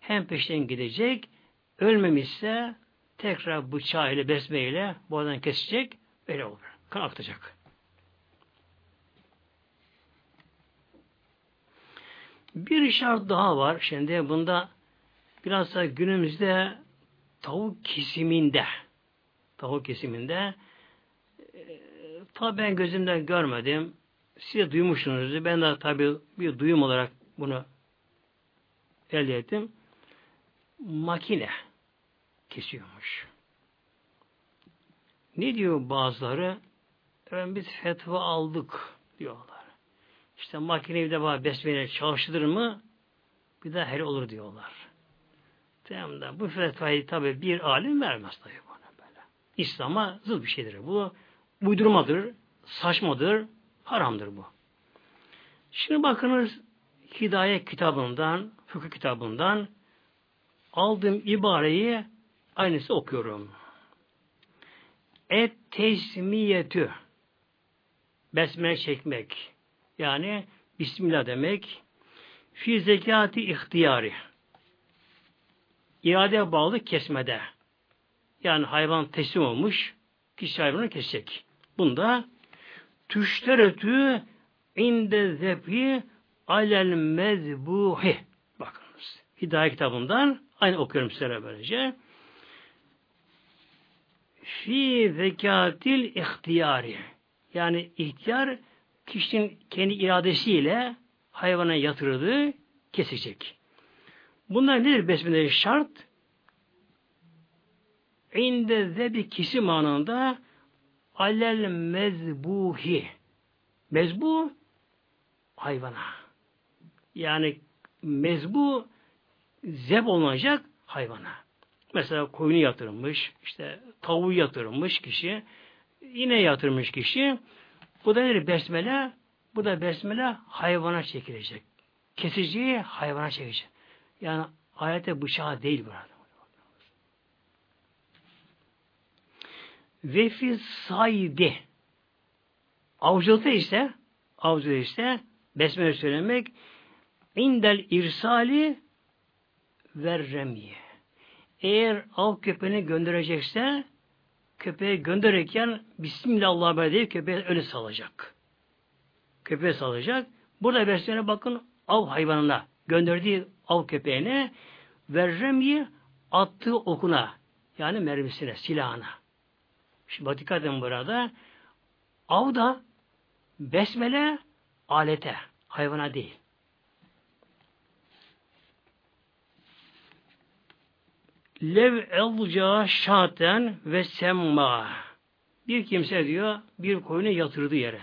hem peşten gidecek ölmemişse tekrar bıçağı besmeyle boğazdan kesecek öyle olur. Kan aktacak. Bir şart daha var. Şimdi bunda biraz da günümüzde tavuk kesiminde tavuk kesiminde e, tabi ben gözümden görmedim. Siz duymuşsunuz. Ben de tabi bir duyum olarak bunu elde ettim. Makine kesiyormuş. Ne diyor bazıları? Ben biz fetva aldık diyorlar. İşte makineyi de var besmele çalıştırır mı? Bir daha her olur diyorlar. Tamam da bu fetvayı tabi bir alim vermez tabi bana böyle. İslam'a zıt bir şeydir bu. Uydurmadır, saçmadır, haramdır bu. Şimdi bakınız Hidayet kitabından, fıkıh kitabından aldığım ibareyi aynısı okuyorum. Et tesmiyetü besmele çekmek yani Bismillah demek fi zekati ihtiyari iradeye bağlı kesmede. Yani hayvan teslim olmuş, kişi hayvanı kesecek. Bunda tüşteretü inde zebi alel mezbuhi. Bakınız. Hidayet kitabından aynı okuyorum size böylece. fi zekatil ihtiyari. Yani ihtiyar kişinin kendi iradesiyle hayvana yatırdığı kesecek. Bunlar nedir besmele şart? İnde zebi kişi manında alel mezbuhi. Mezbu hayvana. Yani mezbu zeb olacak hayvana. Mesela koyunu yatırmış, işte tavuğu yatırmış kişi, yine yatırmış kişi. Bu da nedir? Besmele. Bu da besmele hayvana çekilecek. Kesiciyi hayvana çekecek. Yani ayete bıçağı değil burada. Ve fi saydi. Avcılıkta ise avcılıkta ise besmele söylemek indel irsali ve remiye. Eğer av köpeğini gönderecekse köpeği gönderirken Bismillah haber deyip köpeği öyle salacak. Köpeği salacak. Burada besmele bakın av hayvanına gönderdiği av köpeğine ve remiye attığı okuna yani mermisine, silahına. Şimdi dikkat edin burada. Av da besmele alete, hayvana değil. Lev elca şaten ve semma. Bir kimse diyor bir koyunu yatırdı yere.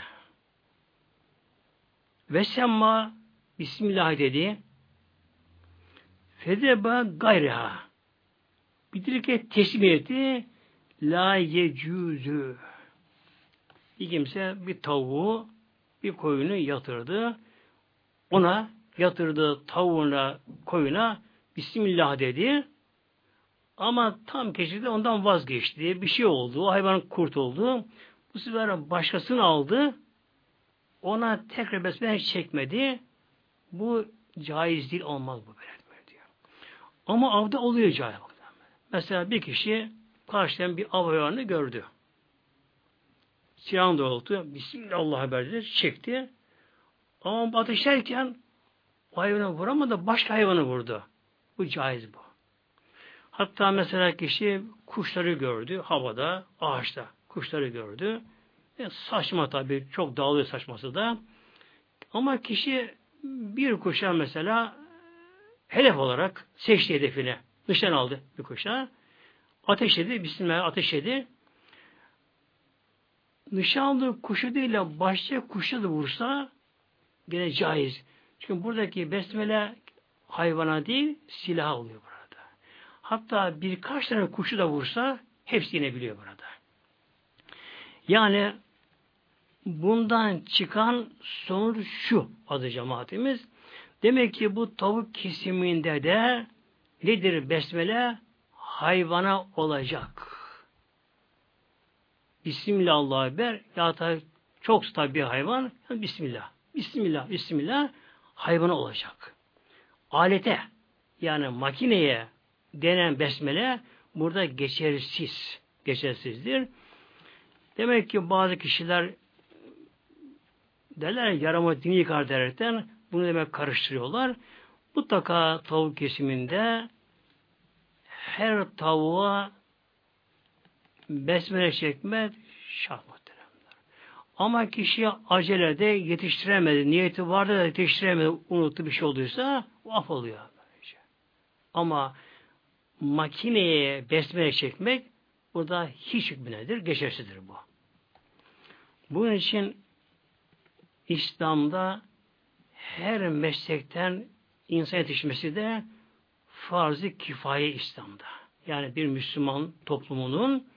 Ve semma Bismillah dedi. Fedeba gayriha. Bitirirken teslim etti. La yecüzü. Bir kimse bir tavuğu, bir koyunu yatırdı. Ona yatırdığı tavuğuna, koyuna Bismillah dedi. Ama tam keşifte ondan vazgeçti. Bir şey oldu. O hayvan kurt oldu. Bu sefer başkasını aldı. Ona tekrar besmele çekmedi. Bu caiz değil olmaz bu böyle diyor. Ama avda oluyor caiz. Mesela bir kişi karşıdan bir av hayvanını gördü. Silahını doğrulttu. Bismillah haberdir. Çekti. Ama ateşlerken o hayvanı vuramadı. Başka hayvanı vurdu. Bu caiz bu. Hatta mesela kişi kuşları gördü. Havada, ağaçta kuşları gördü. E, saçma tabi. Çok dağılıyor saçması da. Ama kişi bir kuşa mesela hedef olarak seçti hedefini. Nişan aldı bir kuşa. Ateşledi, Bismillah ateşledi. Nişanlı kuşu değil de başka kuşu da vursa gene caiz. Çünkü buradaki besmele hayvana değil silah oluyor burada. Hatta birkaç tane kuşu da vursa hepsi yine biliyor burada. Yani bundan çıkan sonuç şu adı cemaatimiz. Demek ki bu tavuk kesiminde de nedir besmele? Hayvana olacak. Bismillah Allah'a ya da çok tabi hayvan Bismillah. Bismillah, Bismillah hayvana olacak. Alete yani makineye denen besmele burada geçersiz. Geçersizdir. Demek ki bazı kişiler derler yarama dini yıkar derekten bunu demek karıştırıyorlar. Mutlaka tavuk kesiminde her tavuğa besmele çekmek şart muhteremler. Ama kişi acelede yetiştiremedi, niyeti vardı da yetiştiremedi, unuttu bir şey olduysa o af oluyor. Böylece. Ama makineye besmele çekmek burada hiç hükmünedir, geçersizdir bu. Bunun için İslam'da her meslekten insan yetişmesi de farz-ı kifaye İslam'da. Yani bir Müslüman toplumunun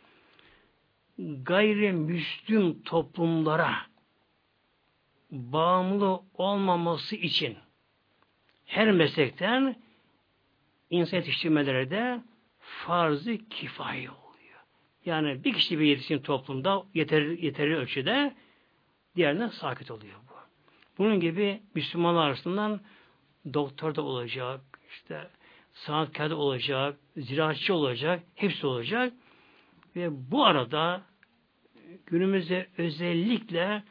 gayrimüslim toplumlara bağımlı olmaması için her meslekten insan yetiştirmeleri de farz-ı oluyor. Yani bir kişi bir yetişkin toplumda yeterli, yeterli ölçüde diğerine sakit oluyor bu. Bunun gibi Müslümanlar arasından doktor da olacak, işte sanatkarda olacak, ziraatçı olacak, hepsi olacak. Ve bu arada günümüzde özellikle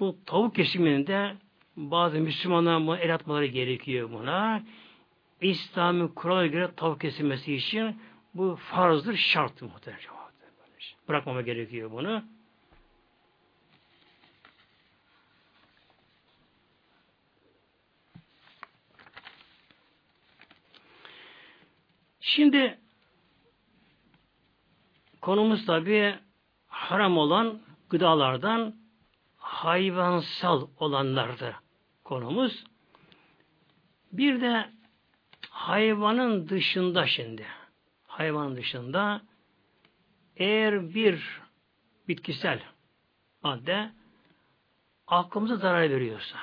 bu tavuk kesiminde bazı Müslümanlar el atmaları gerekiyor buna. İslami kurala göre tavuk kesilmesi için bu farzdır, şarttır muhtemelen. Bırakmama gerekiyor bunu. Şimdi konumuz tabi haram olan gıdalardan hayvansal olanlardı konumuz. Bir de hayvanın dışında şimdi hayvanın dışında eğer bir bitkisel madde aklımıza zarar veriyorsa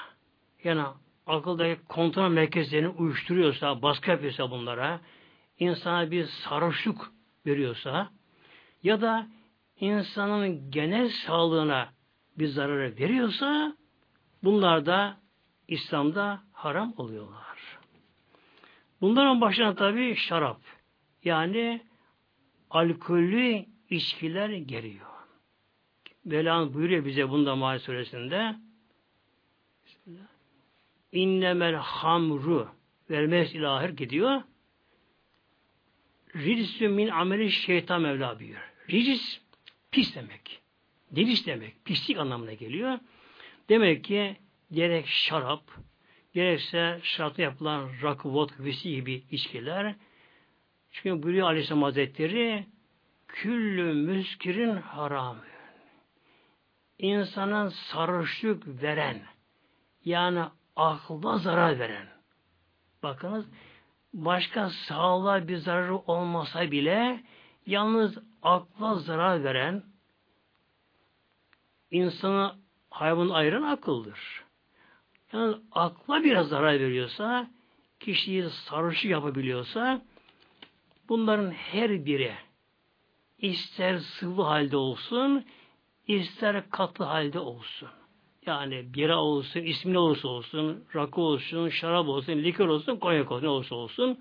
yani akıldaki kontrol merkezlerini uyuşturuyorsa, baskı yapıyorsa bunlara, insana bir sarhoşluk veriyorsa ya da insanın genel sağlığına bir zararı veriyorsa bunlar da İslam'da haram oluyorlar. Bunların başına tabi şarap yani alkollü içkiler geliyor. Belan buyuruyor bize bunda Maal suresinde innemel hamru vermez ilahir gidiyor. Ricisü min ameli şeytan Mevla buyuruyor. Ricis pis demek. Deviş demek. Pislik anlamına geliyor. Demek ki gerek şarap, gerekse şarapta yapılan rakı, vodka, viski gibi içkiler çünkü buyuruyor Aleyhisselam Hazretleri küllü müskirin haram. İnsanın sarhoşluk veren yani akla zarar veren bakınız başka sağlığa bir zararı olmasa bile yalnız akla zarar veren insanı hayvan ayıran akıldır. Yani akla biraz zarar veriyorsa kişiyi sarhoşluk yapabiliyorsa bunların her biri ister sıvı halde olsun ister katı halde olsun. Yani bira olsun, ismi ne olursa olsun, rakı olsun, şarap olsun, likör olsun, konyak olsun, ne olursa olsun.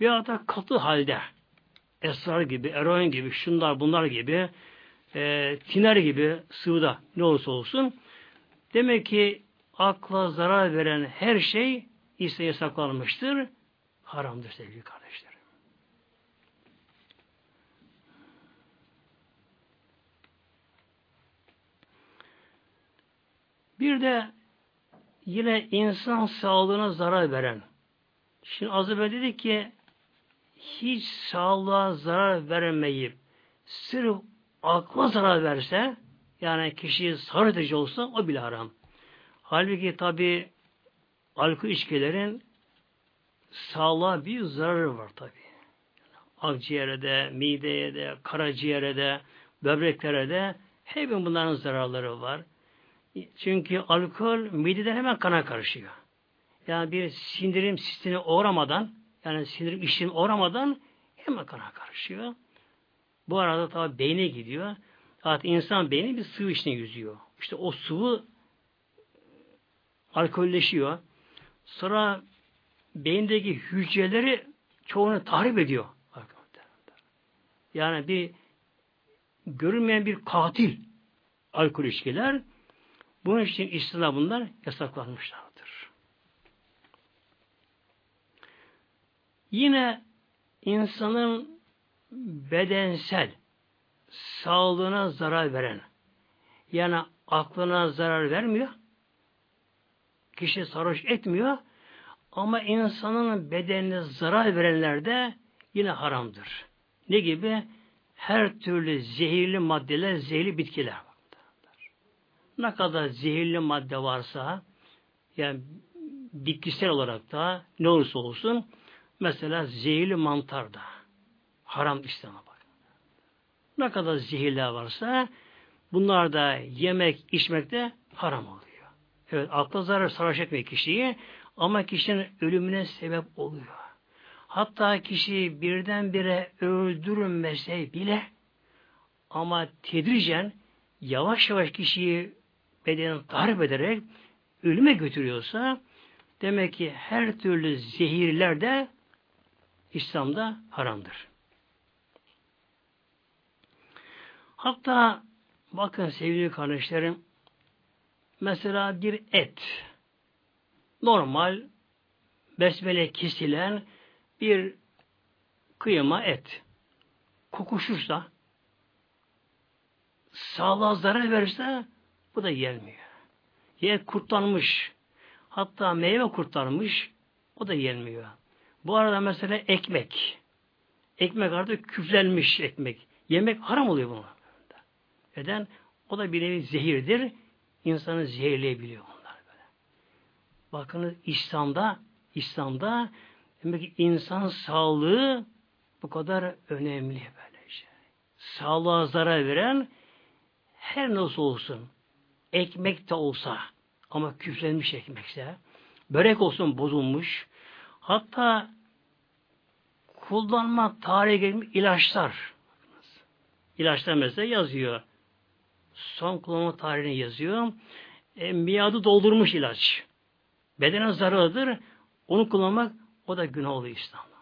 Veya da katı halde esrar gibi, eroin gibi, şunlar bunlar gibi, e, tiner gibi sıvıda ne olursa olsun. Demek ki akla zarar veren her şey ise yasaklanmıştır, haramdır sevgili kardeşler. Bir de yine insan sağlığına zarar veren. Şimdi az evvel dedik ki hiç sağlığa zarar vermeyip sırf akla zarar verse yani kişi sarı edici olsa o bile haram. Halbuki tabi alkol içkilerin sağlığa bir zararı var tabi. Akciğere de, mideye de, karaciğere de, böbreklere de hep bunların zararları var. Çünkü alkol mideden hemen kana karışıyor. Yani bir sindirim sistemine uğramadan, yani sindirim işlemi uğramadan hemen kana karışıyor. Bu arada tabi beyne gidiyor. Zaten insan beyni bir sıvı içine yüzüyor. İşte o sıvı alkolleşiyor. Sonra beyindeki hücreleri çoğunu tahrip ediyor. Yani bir görünmeyen bir katil alkol ilişkiler bunun için İslam'da bunlar yasaklanmışlardır. Yine insanın bedensel sağlığına zarar veren yani aklına zarar vermiyor kişi sarhoş etmiyor ama insanın bedenine zarar verenler de yine haramdır. Ne gibi? Her türlü zehirli maddeler, zehirli bitkiler ne kadar zehirli madde varsa yani bitkisel olarak da ne olursa olsun mesela zehirli mantar da haram İslam'a bak. Ne kadar zehirler varsa bunlar da yemek, içmek de haram oluyor. Evet akla zarar sarhoş etmiyor kişiyi ama kişinin ölümüne sebep oluyor. Hatta kişiyi birdenbire öldürmese bile ama tedricen yavaş yavaş kişiyi bedeni tahrip ederek ölüme götürüyorsa demek ki her türlü zehirler de İslam'da haramdır. Hatta bakın sevgili kardeşlerim mesela bir et normal besmele kesilen bir kıyma et kokuşursa sağlığa zarar verirse bu da yenmiyor. Yer kurtlanmış. Hatta meyve kurtlanmış. O da yenmiyor. Bu arada mesela ekmek. Ekmek artık küflenmiş ekmek. Yemek haram oluyor bunu. Neden? O da bir nevi zehirdir. İnsanı zehirleyebiliyor bunlar böyle. Bakınız İslam'da İslam'da demek ki insan sağlığı bu kadar önemli böyle şey. Sağlığa zarar veren her nasıl olsun ekmek de olsa ama küflenmiş ekmekse börek olsun bozulmuş hatta kullanma tarihi gelmiş ilaçlar. İlaçlar mesela yazıyor. Son kullanma tarihini yazıyor. E, miadı doldurmuş ilaç. Bedene zararlıdır onu kullanmak o da günah oluyor İslam'da.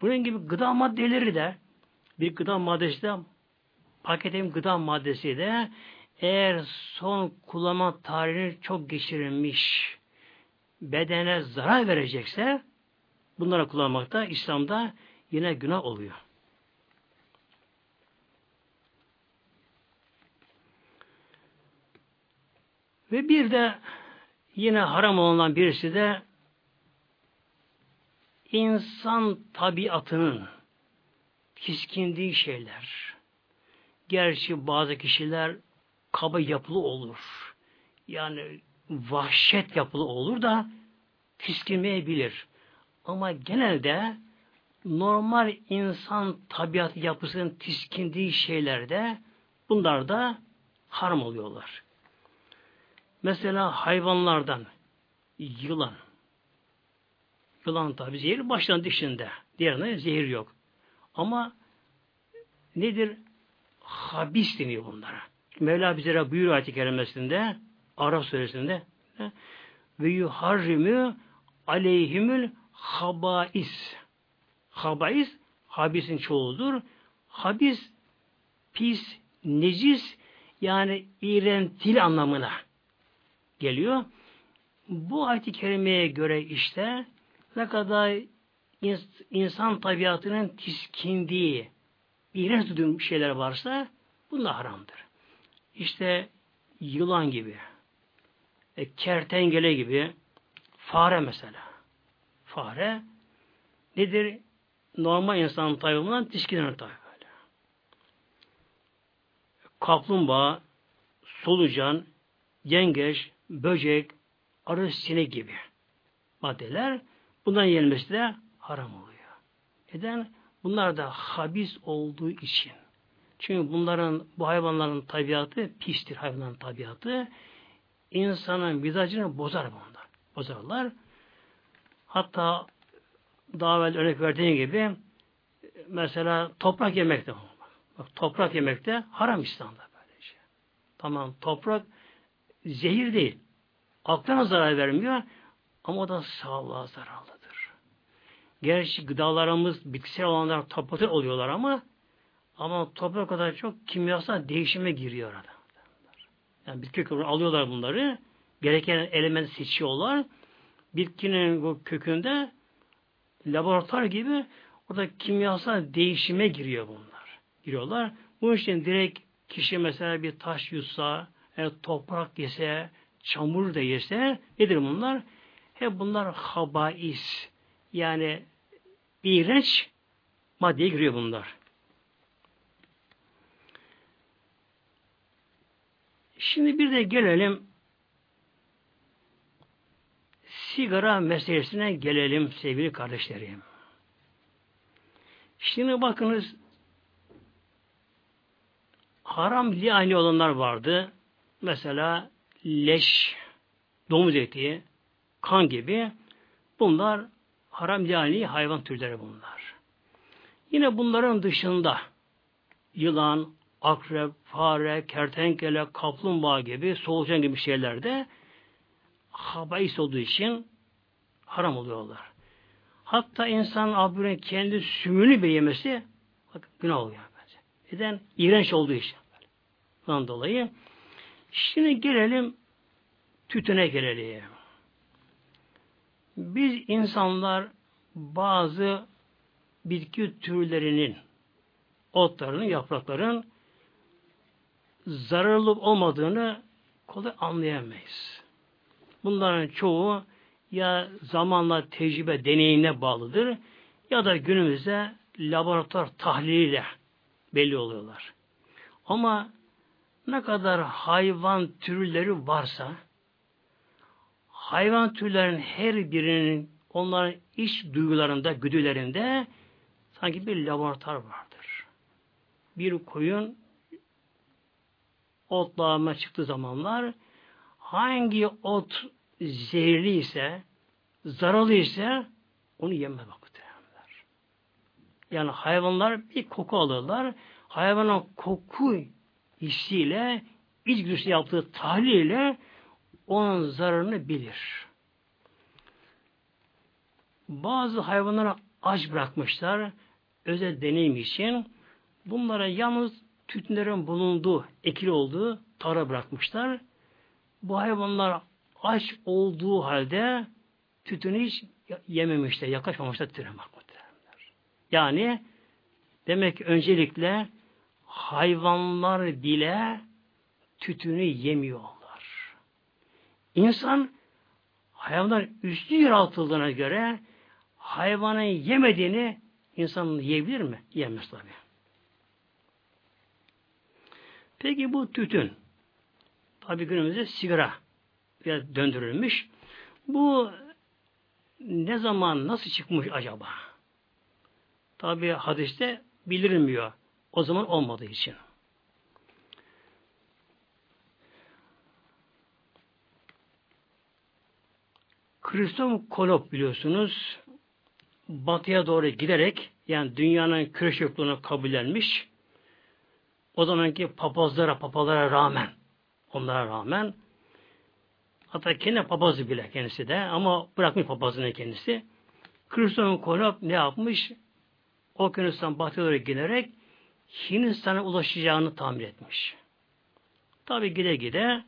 Bunun gibi gıda maddeleri de bir gıda maddesi de paketin gıda maddesi de eğer son kullanma tarihini çok geçirilmiş bedene zarar verecekse bunlara kullanmakta İslam'da yine günah oluyor. Ve bir de yine haram olan birisi de insan tabiatının tiskindiği şeyler. Gerçi bazı kişiler kaba yapılı olur. Yani vahşet yapılı olur da tiskinmeyebilir. Ama genelde normal insan tabiat yapısının tiskindiği şeylerde bunlar da haram oluyorlar. Mesela hayvanlardan yılan. Yılan tabi zehir baştan dışında. Diğerine zehir yok. Ama nedir? Habis deniyor bunlara. Mevla bize buyuruyor ayet-i kerimesinde Araf suresinde ve yuharrimü aleyhimül habais. Habais habisin çoğudur. Habis pis, necis yani iğrentil anlamına geliyor. Bu ayet-i kerimeye göre işte ne kadar insan tabiatının tiskindiği, iğrenç duyduğum şeyler varsa bunlar haramdır. İşte yılan gibi, e, kertengele gibi, fare mesela. Fare nedir? Normal insan tabiatından tiskinir tabi. Kaplumbağa, solucan, yengeç, böcek, arı, sinek gibi maddeler bundan yenmesi de haram oluyor. Neden? Bunlar da habis olduğu için. Çünkü bunların, bu hayvanların tabiatı pistir hayvanların tabiatı. İnsanın mizacını bozar bunlar. Bozarlar. Hatta daha evvel örnek verdiğim gibi mesela toprak yemekte bak, toprak yemekte haram İslam'da böyle şey. Tamam toprak zehir değil. Aklına zarar vermiyor ama o da sağlığa zararlıdır. Gerçi gıdalarımız bitkisel olanlar toprakta oluyorlar ama ama toprak kadar çok kimyasal değişime giriyor orada. Yani bitki kökünü alıyorlar bunları. Gereken element seçiyorlar. Bitkinin bu kökünde laboratuvar gibi orada kimyasal değişime giriyor bunlar. Giriyorlar. Bu için direkt kişi mesela bir taş yutsa, yani toprak yese, çamur da yese nedir bunlar? Hep bunlar habais. Yani iğrenç maddeye giriyor bunlar. Şimdi bir de gelelim sigara meselesine gelelim sevgili kardeşlerim. Şimdi bakınız haram liani olanlar vardı. Mesela leş, domuz eti, kan gibi bunlar haram yani hayvan türleri bunlar. Yine bunların dışında yılan, akrep, fare, kertenkele, kaplumbağa gibi, solucan gibi şeylerde habais olduğu için haram oluyorlar. Hatta insan abinin kendi sümünü beyemesi bak, günah oluyor. Bence. Neden? İğrenç olduğu için. Bundan dolayı. Şimdi gelelim tütüne gelelim. Biz insanlar bazı bitki türlerinin otlarının, yaprakların zararlı olmadığını kolay anlayamayız. Bunların çoğu ya zamanla tecrübe, deneyimine bağlıdır ya da günümüzde laboratuvar tahliliyle belli oluyorlar. Ama ne kadar hayvan türleri varsa hayvan türlerin her birinin onların iç duygularında, güdülerinde sanki bir laboratuvar vardır. Bir koyun otlağıma çıktığı zamanlar hangi ot zehirli ise, zararlı ise onu yeme vaktidir. Yani hayvanlar bir koku alırlar. Hayvanın koku hissiyle içgüdüsü yaptığı tahliyle onun zararını bilir. Bazı hayvanlara aç bırakmışlar. Özel deneyim için. Bunlara yalnız tütünlerin bulunduğu, ekili olduğu tara bırakmışlar. Bu hayvanlar aç olduğu halde tütünü hiç yememişler, yaklaşmamışlar tütüne Yani demek ki öncelikle hayvanlar bile tütünü yemiyorlar. İnsan hayvanlar üstü yaratıldığına göre hayvanın yemediğini insan yiyebilir mi? Yemez tabi. Peki bu tütün tabi günümüzde sigara biraz döndürülmüş. Bu ne zaman nasıl çıkmış acaba? Tabi hadiste bildirilmiyor. O zaman olmadığı için. Kristom Kolop biliyorsunuz batıya doğru giderek yani dünyanın yokluğunu kabullenmiş. O zamanki papazlara, papalara rağmen onlara rağmen hatta kendi papazı bile kendisi de ama bırakmış papazını kendisi. Kristom Kolop ne yapmış? Okyanustan batıya doğru giderek Hindistan'a ulaşacağını tahmin etmiş. Tabi gide gide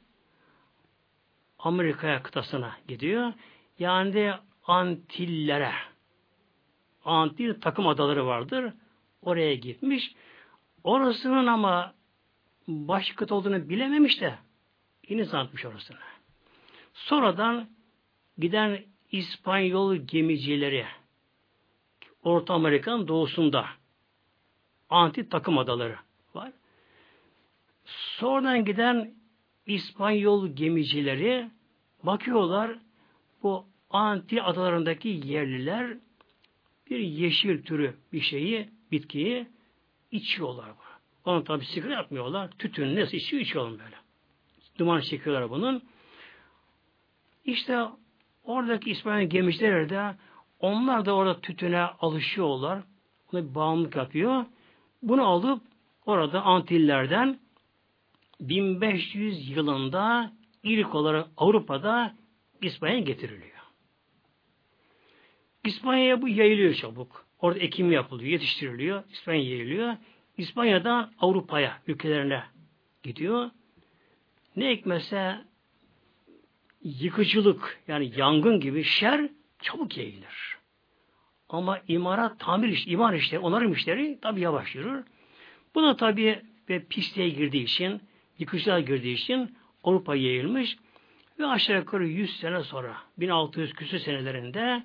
Amerika'ya kıtasına gidiyor. Yani de Antillere Antil takım adaları vardır. Oraya gitmiş. Orasının ama baş kıta olduğunu bilememiş de yine sanatmış orasını. Sonradan giden İspanyol gemicileri Orta Amerika'nın doğusunda anti takım adaları var. Sonradan giden İspanyol gemicileri bakıyorlar bu anti adalarındaki yerliler bir yeşil türü bir şeyi, bitkiyi içiyorlar. Onu tabi sigara yapmıyorlar. Tütün nasıl içiyor, içiyorlar böyle. Duman çekiyorlar bunun. İşte oradaki İspanyol gemiciler de onlar da orada tütüne alışıyorlar. Buna bir bağımlılık yapıyor. Bunu alıp orada Antillerden 1500 yılında ilk olarak Avrupa'da İspanya'ya getiriliyor. İspanya'ya bu yayılıyor çabuk. Orada ekim yapılıyor, yetiştiriliyor. İspanya yayılıyor. İspanya'dan Avrupa'ya, ülkelerine gidiyor. Ne ekmese yıkıcılık yani yangın gibi şer çabuk yayılır. Ama imarat, tamir iş, imar işleri, onarım işleri tabi yavaş yürür. Bu da tabi ve pisliğe girdiği için, yıkıcılar girdiği için Avrupa yayılmış ve aşağı yukarı 100 sene sonra 1600 küsur senelerinde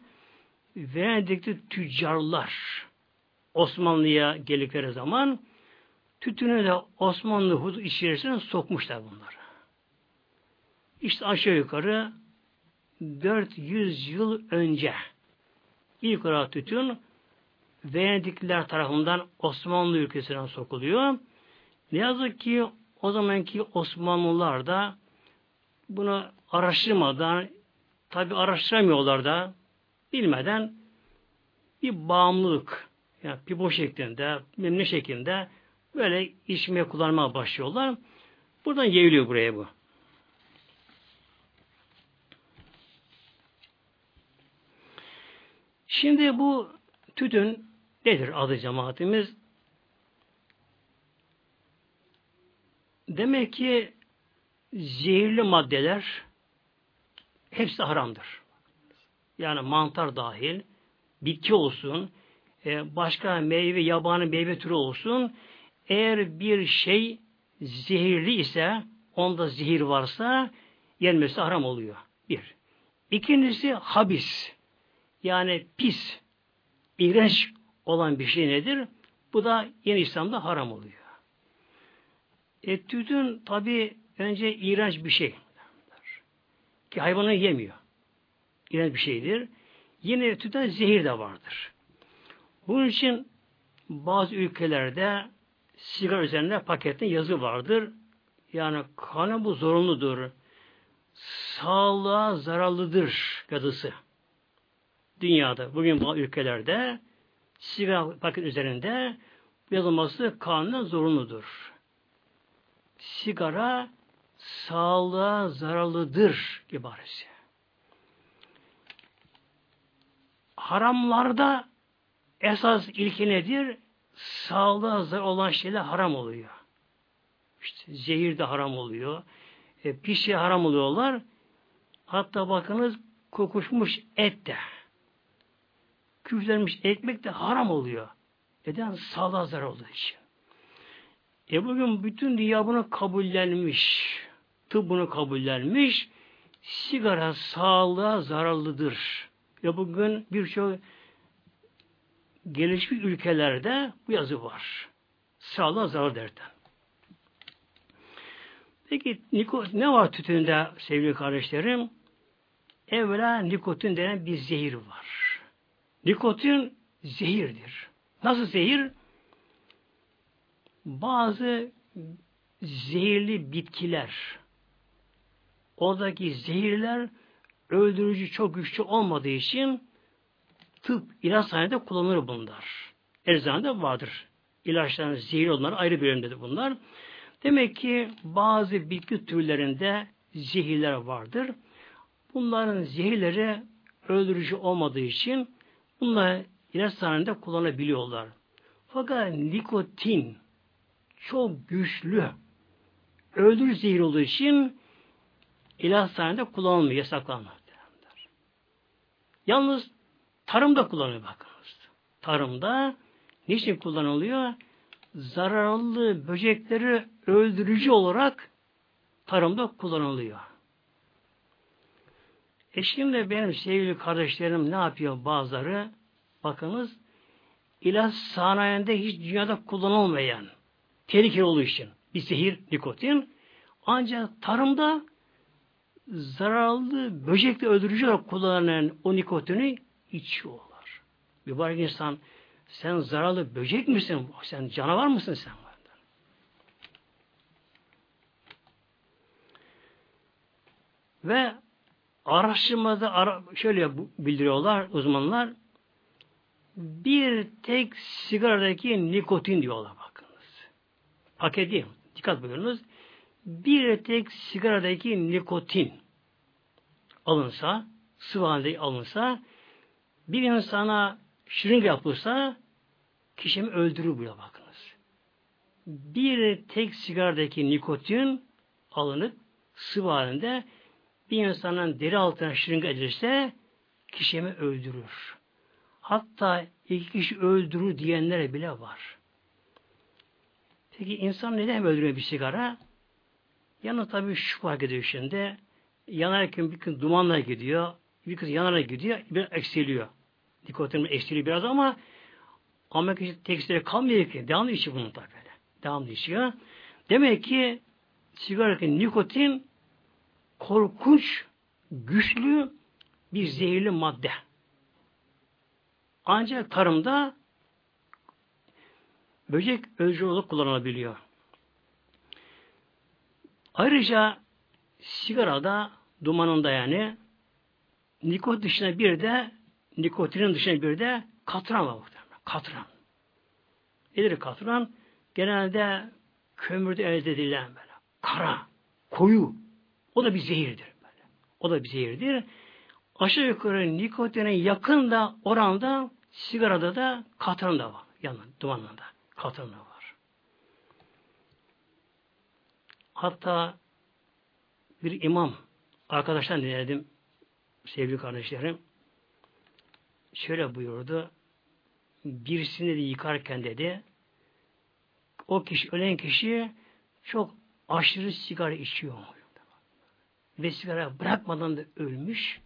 Venedikli tüccarlar Osmanlı'ya geldikleri zaman tütünü de Osmanlı hudut içerisine sokmuşlar bunları. İşte aşağı yukarı 400 yıl önce ilk olarak tütün Venedikliler tarafından Osmanlı ülkesine sokuluyor. Ne yazık ki o zamanki Osmanlılar da bunu araştırmadan tabi araştıramıyorlar da bilmeden bir bağımlılık yani pipo şeklinde, ne şeklinde böyle içmeye kullanmaya başlıyorlar. Buradan yayılıyor buraya bu. Şimdi bu tütün nedir adı cemaatimiz? Demek ki zehirli maddeler hepsi haramdır. Yani mantar dahil, bitki olsun, e, başka meyve, yabani meyve türü olsun, eğer bir şey zehirli ise onda zehir varsa yenmesi haram oluyor. Bir. İkincisi habis. Yani pis, iğrenç olan bir şey nedir? Bu da yeni İslam'da haram oluyor. E, tütün tabi önce iğrenç bir şey. Ki hayvanı yemiyor. İğrenç bir şeydir. Yine tütün zehir de vardır. Bunun için bazı ülkelerde sigara üzerinde pakette yazı vardır. Yani kanı bu zorunludur. Sağlığa zararlıdır yazısı. Dünyada, bugün bu ülkelerde sigara paket üzerinde yazılması kanuna zorunludur. Sigara sağlığa zararlıdır ibaresi. Haramlarda esas ilke nedir? Sağlığa zarar olan şeyler haram oluyor. İşte zehir de haram oluyor. E, pis şey haram oluyorlar. Hatta bakınız kokuşmuş et de küflenmiş ekmek de haram oluyor. Neden? Sağlığa zarar olduğu için. E bugün bütün dünya bunu kabullenmiş. Tıp bunu kabullenmiş. Sigara sağlığa zararlıdır. Ya bugün birçok gelişmiş ülkelerde bu yazı var. Sağlığa zarar derden. Peki ne var tütünde sevgili kardeşlerim? Evvela nikotin denen bir zehir var. Nikotin zehirdir. Nasıl zehir? Bazı zehirli bitkiler, oradaki zehirler öldürücü çok güçlü olmadığı için tıp, ilaç sahnede kullanılır bunlar. Eczanede vardır. İlaçların zehir olanlar ayrı bölümdedir bunlar. Demek ki bazı bitki türlerinde zehirler vardır. Bunların zehirleri öldürücü olmadığı için bunlar ilaç sahnede kullanabiliyorlar. Fakat nikotin çok güçlü öldürücü zehir olduğu için ilaç sahnede kullanılmıyor, yasaklanmıyor. Yalnız tarımda kullanılıyor bakınız. Tarımda niçin kullanılıyor? Zararlı böcekleri öldürücü olarak tarımda kullanılıyor. E şimdi benim sevgili kardeşlerim ne yapıyor bazıları? Bakınız ilaç sanayinde hiç dünyada kullanılmayan tehlikeli olduğu için bir zehir nikotin ancak tarımda zararlı böcekle öldürücü olarak kullanılan o nikotini içiyorlar. Var insan sen zararlı böcek misin? Sen canavar mısın sen? Ve araştırmada ara, şöyle bildiriyorlar uzmanlar bir tek sigaradaki nikotin diyorlar bakınız. Paketi dikkat buyurunuz. Bir tek sigaradaki nikotin alınsa, sıvı halde alınsa, bir insana şırınga yapılsa kişimi öldürür buyuruyor bakınız. Bir tek sigaradaki nikotin alınıp sıvı halinde bir insanın deri altına şırınga edilirse kişimi öldürür. Hatta iki kişi öldürür diyenlere bile var. Peki insan neden öldürüyor bir sigara? Yanı tabii şu fark ediyor şimdi. Yanarken bir kız dumanla gidiyor. Bir kız yanarak gidiyor. Bir eksiliyor. Nikotin eksiliyor biraz ama ama kişi tekstile kalmıyor ki. Devamlı içiyor bunu tabii böyle. Devamlı içiyor. Demek ki sigaradaki nikotin korkunç, güçlü bir zehirli madde. Ancak tarımda böcek öldürücü olarak kullanılabiliyor. Ayrıca sigarada dumanında yani nikotin dışında bir de nikotinin dışında bir de katran var. Katran. Nedir katran? Genelde kömürde elde edilen böyle. Kara, koyu. O da bir zehirdir. Böyle. O da bir zehirdir. Aşağı yukarı nikotine yakın da oranda sigarada da katran da var. Yanında, dumanında. Katran da var. Hatta bir imam arkadaşlar dinledim sevgili kardeşlerim. Şöyle buyurdu. Birisini de yıkarken dedi o kişi, ölen kişi çok aşırı sigara içiyor. Ve sigara bırakmadan da ölmüş.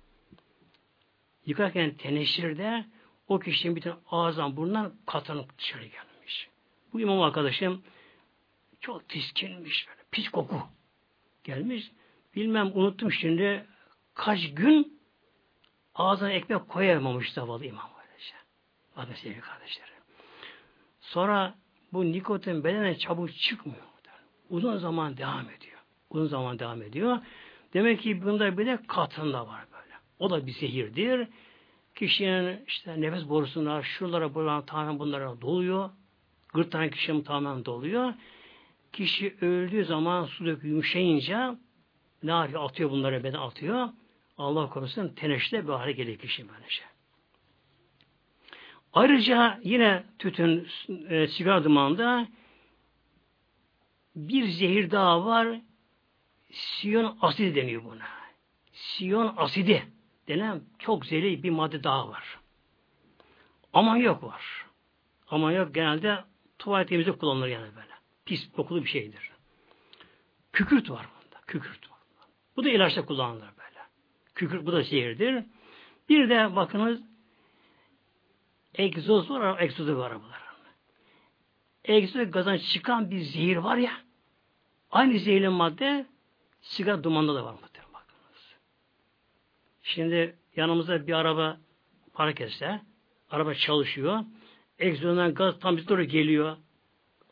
Yıkarken teneşirde o kişinin bütün ağzından burnundan katlanıp dışarı gelmiş. Bu imam arkadaşım çok tiskinmiş. Böyle, pis koku gelmiş. Bilmem unuttum şimdi kaç gün ağzına ekmek koyamamış zavallı imam böylece. Bakın sevgili kardeşlerim. Sonra bu nikotin bedene çabuk çıkmıyor. Uzun zaman devam ediyor. Uzun zaman devam ediyor. Demek ki bunda bir de katında var böyle. O da bir zehirdir. Kişinin işte nefes borusuna, şuralara, buralara tamamen bunlara doluyor. Gırtlağın kişinin tamamen doluyor. Kişi öldüğü zaman su döküp yumuşayınca ne yapıyor? Atıyor bunları beden atıyor. Allah korusun teneşte bir hale geliyor kişi böylece. Ayrıca yine tütün e, sigara dumanında bir zehir daha var. Siyon asidi deniyor buna. Siyon asidi denen çok zehirli bir madde daha var. Amonyak var. Amonyak genelde tuvaletimizde kullanılır yani böyle. Pis kokulu bir şeydir. Kükürt var bunda. Kükürt var. Bu da ilaçta kullanılır böyle. Kükürt bu da zehirdir. Bir de bakınız egzoz var, egzozu var arabalar. Egzoz gazdan çıkan bir zehir var ya, aynı zehirli madde sigara dumanında da var muhtemelen bakınız. Şimdi yanımızda bir araba park etse, araba çalışıyor, egzozdan gaz tam bize doğru geliyor.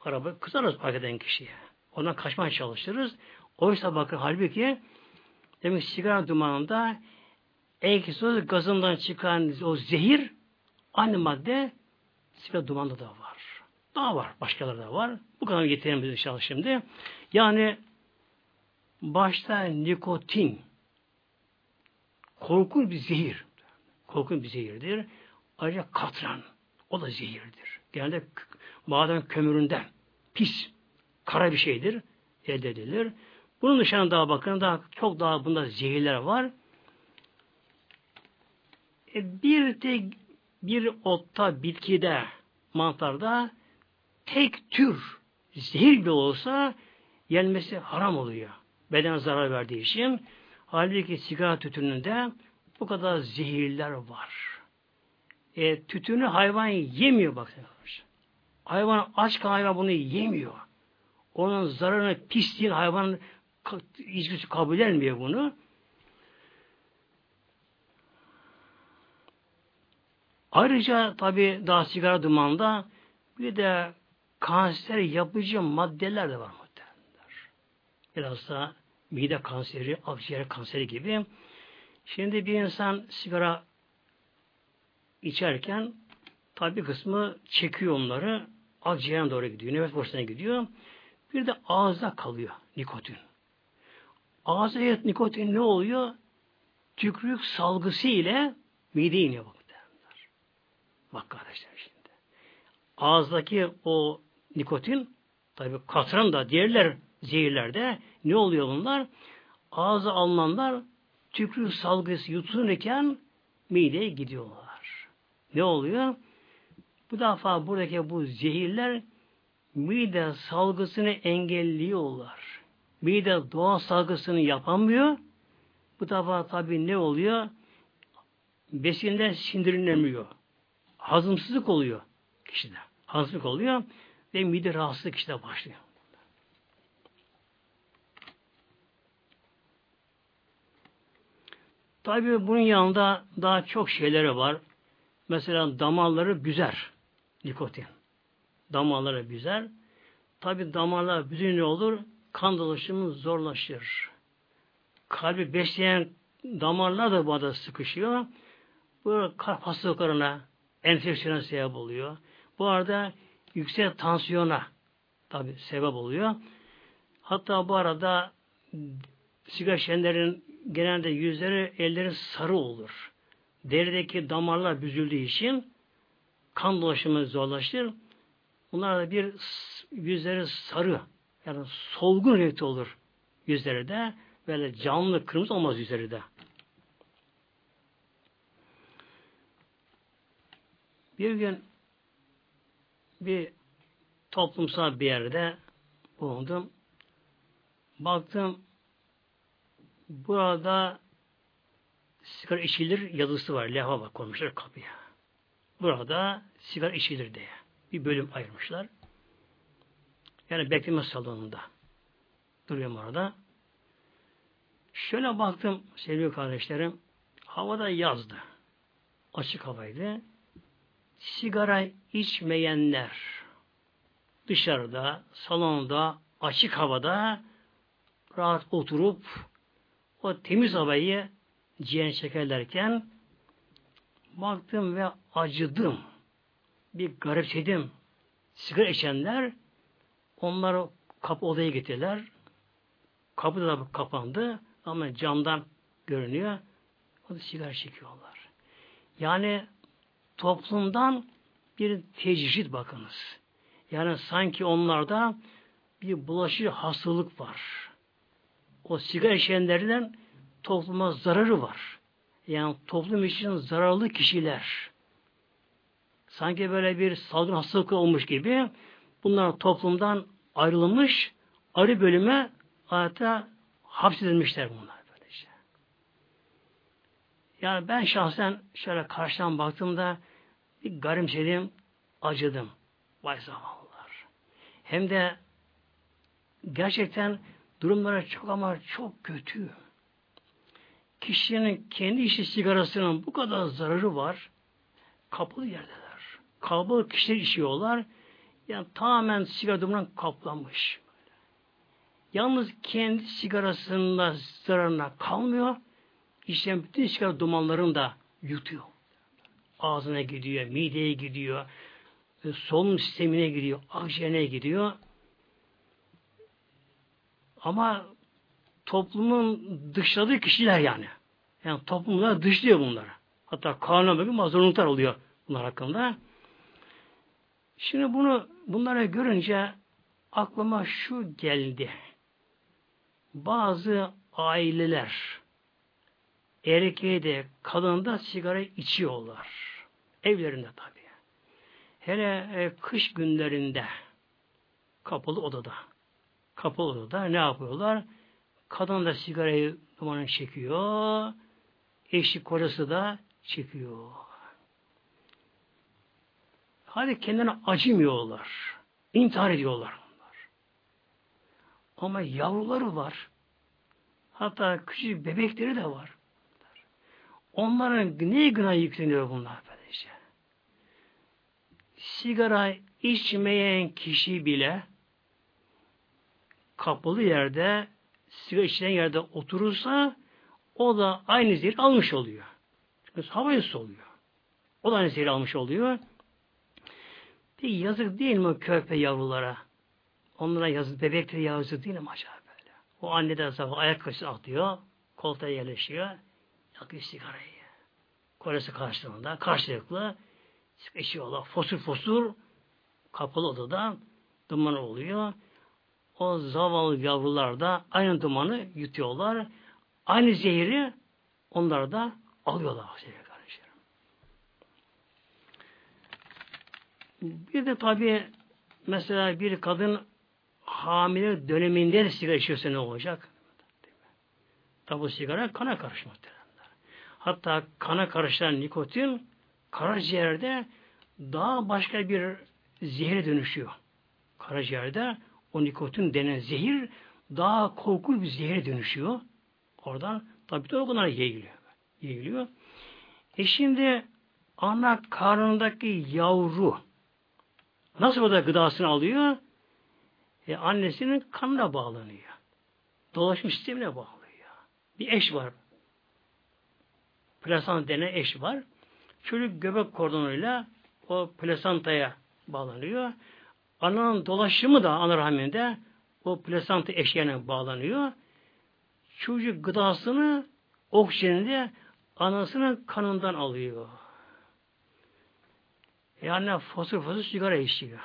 Araba kızarız park eden kişiye. Ondan kaçmaya çalışırız. Oysa bakın halbuki demek sigara dumanında egzoz gazından çıkan o zehir Aynı madde sigara dumanında da var. Daha var. Başkaları da var. Bu kadar getirelim biz inşallah şimdi. Yani başta nikotin korkunç bir zehir. Korkunç bir zehirdir. Ayrıca katran. O da zehirdir. Genelde maden kömüründen pis, kara bir şeydir. Elde edilir. Bunun dışında daha bakın daha çok daha bunda zehirler var. E bir de bir otta, bitkide, mantarda tek tür zehir bile olsa yenmesi haram oluyor. Beden zarar verdiği için. Halbuki sigara tütününde bu kadar zehirler var. E, tütünü hayvan yemiyor bak. Hayvan aç kalan hayvan bunu yemiyor. Onun zararını pisliğin hayvan hiçbirisi kabul etmiyor bunu. Ayrıca tabi daha sigara dumanında bir de kanser yapıcı maddeler de var muhtemelenler. Biraz da mide kanseri, akciğer kanseri gibi. Şimdi bir insan sigara içerken tabi kısmı çekiyor onları akciğerine doğru gidiyor, nefes borusuna gidiyor. Bir de ağızda kalıyor nikotin. Ağza nikotin ne oluyor? Tükrük salgısı ile mideye iniyor bak. Bak kardeşler şimdi. Ağızdaki o nikotin tabi katran da diğerler zehirlerde ne oluyor bunlar? Ağza alınanlar tükrük salgısı yutulurken mideye gidiyorlar. Ne oluyor? Bu defa buradaki bu zehirler mide salgısını engelliyorlar. Mide doğal salgısını yapamıyor. Bu defa tabi ne oluyor? Besinler sindirilemiyor hazımsızlık oluyor kişide. Hazımsızlık oluyor ve mide rahatsızlık kişide başlıyor. Tabii bunun yanında daha çok şeyleri var. Mesela damarları büzer. Nikotin. Damarları büzer. Tabi damarlar büzün ne olur? Kan dolaşımı zorlaşır. Kalbi besleyen damarlar da bu arada sıkışıyor. Bu kalp hastalıklarına, enfeksiyona sebep oluyor. Bu arada yüksek tansiyona tabi sebep oluyor. Hatta bu arada sigara içenlerin genelde yüzleri, elleri sarı olur. Derideki damarlar büzüldüğü için kan dolaşımı zorlaşır. Bunlar da bir yüzleri sarı yani solgun renkte olur yüzleri de. Böyle canlı kırmızı olmaz yüzleri de. Bir gün bir toplumsal bir yerde bulundum. Baktım burada sigara içilir yazısı var. Levha var koymuşlar kapıya. Burada sigara içilir diye. Bir bölüm ayırmışlar. Yani bekleme salonunda. Duruyorum orada. Şöyle baktım sevgili kardeşlerim. Havada yazdı. Açık havaydı. Sigara içmeyenler dışarıda, salonda, açık havada rahat oturup o temiz havayı ciğer çekerlerken baktım ve acıdım. Bir garipsedim. Sigara içenler onları kapı odaya getirdiler. Kapı da kapandı ama camdan görünüyor. O da sigara çekiyorlar. Yani toplumdan bir tecrit bakınız. Yani sanki onlarda bir bulaşıcı hastalık var. O sigara içenlerden topluma zararı var. Yani toplum için zararlı kişiler. Sanki böyle bir salgın hastalık olmuş gibi bunlar toplumdan ayrılmış, arı bölüme adeta hapsedilmişler bunlar böylece. Yani ben şahsen şöyle karşıdan baktığımda bir garipsedim, acıdım. Vay zavallılar. Hem de gerçekten durumları çok ama çok kötü. Kişinin kendi işi sigarasının bu kadar zararı var. Kapalı yerdeler. Kalabalık kişiler içiyorlar. Yani tamamen sigara dumanından kaplanmış. Yalnız kendi sigarasında zararına kalmıyor. İşte bütün sigara dumanlarını da yutuyor. Ağzına gidiyor, mideye gidiyor, e, solunum sistemine gidiyor, akciğerine gidiyor. Ama toplumun dışladığı kişiler yani. Yani toplumlar dışlıyor bunları. Hatta kanuna bakın mazlumluklar oluyor bunlar hakkında. Şimdi bunu bunları görünce aklıma şu geldi. Bazı aileler erkeği de kadını da sigara içiyorlar. Evlerinde tabi. Hele e, kış günlerinde kapalı odada kapalı odada ne yapıyorlar? Kadın da sigarayı dumanı çekiyor. Eşi kocası da çekiyor. Hadi kendine acımıyorlar. İntihar ediyorlar. Onlar. Ama yavruları var. Hatta küçük bebekleri de var. Onların ne günah yükleniyor bunlar böylece. Sigara içmeyen kişi bile kapalı yerde sigara içilen yerde oturursa o da aynı zehir almış oluyor. Çünkü havayı oluyor. O da aynı zehir almış oluyor. Bir yazık değil mi köpe yavrulara? Onlara yazık, bebekleri yazık değil mi acaba böyle? O anne de sabah ayak kaşı atıyor, koltuğa yerleşiyor, yakıyor sigarayı. Kolesi karşılığında, karşılıklı içiyorlar. Fosur fosur kapalı odada duman oluyor. O zavallı yavrular da aynı dumanı yutuyorlar. Aynı zehri onlar da alıyorlar. Bir de tabi mesela bir kadın hamile döneminde de sigara içiyorsa ne olacak? Tabi bu sigara kana karışmak Hatta kana karışan nikotin karaciğerde daha başka bir zehre dönüşüyor. Karaciğerde o nikotin denen zehir daha korkunç bir zehre dönüşüyor. Oradan tabi de organlara yayılıyor. yayılıyor. E şimdi ana karnındaki yavru nasıl o da gıdasını alıyor? E annesinin kanına bağlanıyor. Dolaşım sistemine bağlıyor. Bir eş var. Plasanta denen eş var. Çocuk göbek kordonuyla o plasantaya bağlanıyor. Ananın dolaşımı da ana rahminde o plasanta eşeğine bağlanıyor. Çocuk gıdasını oksijeni anasının kanından alıyor. Yani fosfor fosfor sigara içiyor.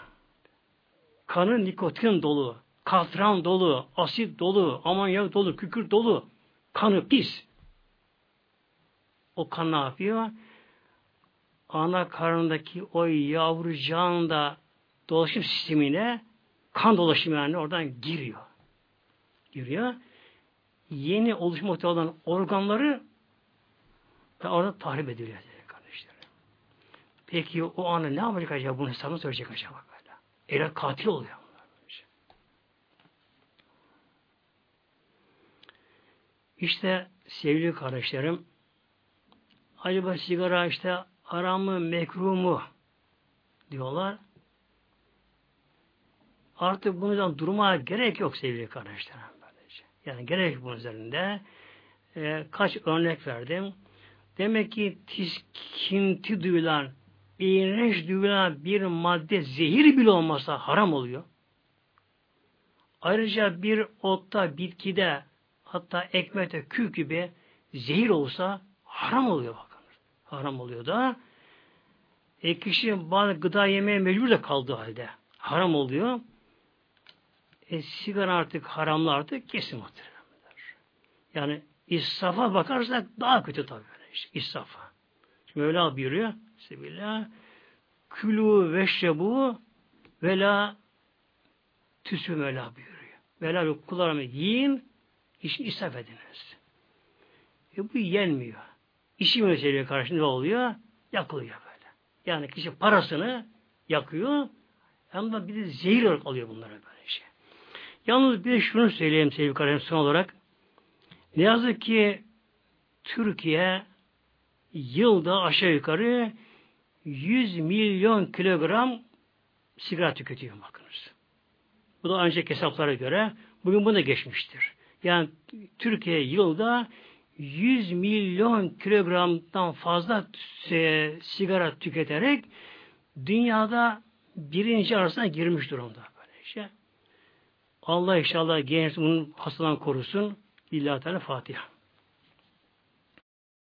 Kanı nikotin dolu, katran dolu, asit dolu, amonyak dolu, kükürt dolu. Kanı pis. O kan ne yapıyor? Ana karnındaki o yavrucağın da dolaşım sistemine kan dolaşımı yani oradan giriyor. giriyor. Yeni oluşmakta olan organları da orada tahrip ediliyor kardeşlerim. Peki o anı ne yapacak acaba? Bunu hesabını söyleyecek acaba böyle. Ele katil oluyor. İşte sevgili kardeşlerim acaba sigara işte haram mı mekruh mu diyorlar. Artık bundan durmaya gerek yok sevgili kardeşlerim. Yani gerek bunun üzerinde. E, kaç örnek verdim. Demek ki tiskinti duyulan, iğrenç duyulan bir madde zehir bile olmasa haram oluyor. Ayrıca bir otta, bitkide, hatta ekmekte, kül gibi zehir olsa haram oluyor bakın. Haram oluyor da e kişi bazı gıda yemeye mecbur da kaldığı halde haram oluyor. E, sigara artık haramlı artık kesin muhtemelen. Yani israfa bakarsak daha kötü tabii. Böyle işte, israfa. Mevla buyuruyor. Sebillah. Külü ve şebu ve la tüsü Mevla buyuruyor. Mevla kullarımı yiyin, işin israf ediniz. E bu yenmiyor. İşi meseleye karşı ne oluyor? Yakılıyor böyle. Yani kişi parasını yakıyor ama bir de zehir alıyor bunları böyle. Yalnız bir de şunu söyleyeyim sevgili kardeşim son olarak. Ne yazık ki Türkiye yılda aşağı yukarı 100 milyon kilogram sigara tüketiyor bakınız. Bu da ancak hesaplara göre bugün bunu da geçmiştir. Yani Türkiye yılda 100 milyon kilogramdan fazla e, sigara tüketerek dünyada birinci arasına girmiş durumda. Allah inşallah genç bunun hastadan korusun. İlla Teala Fatiha.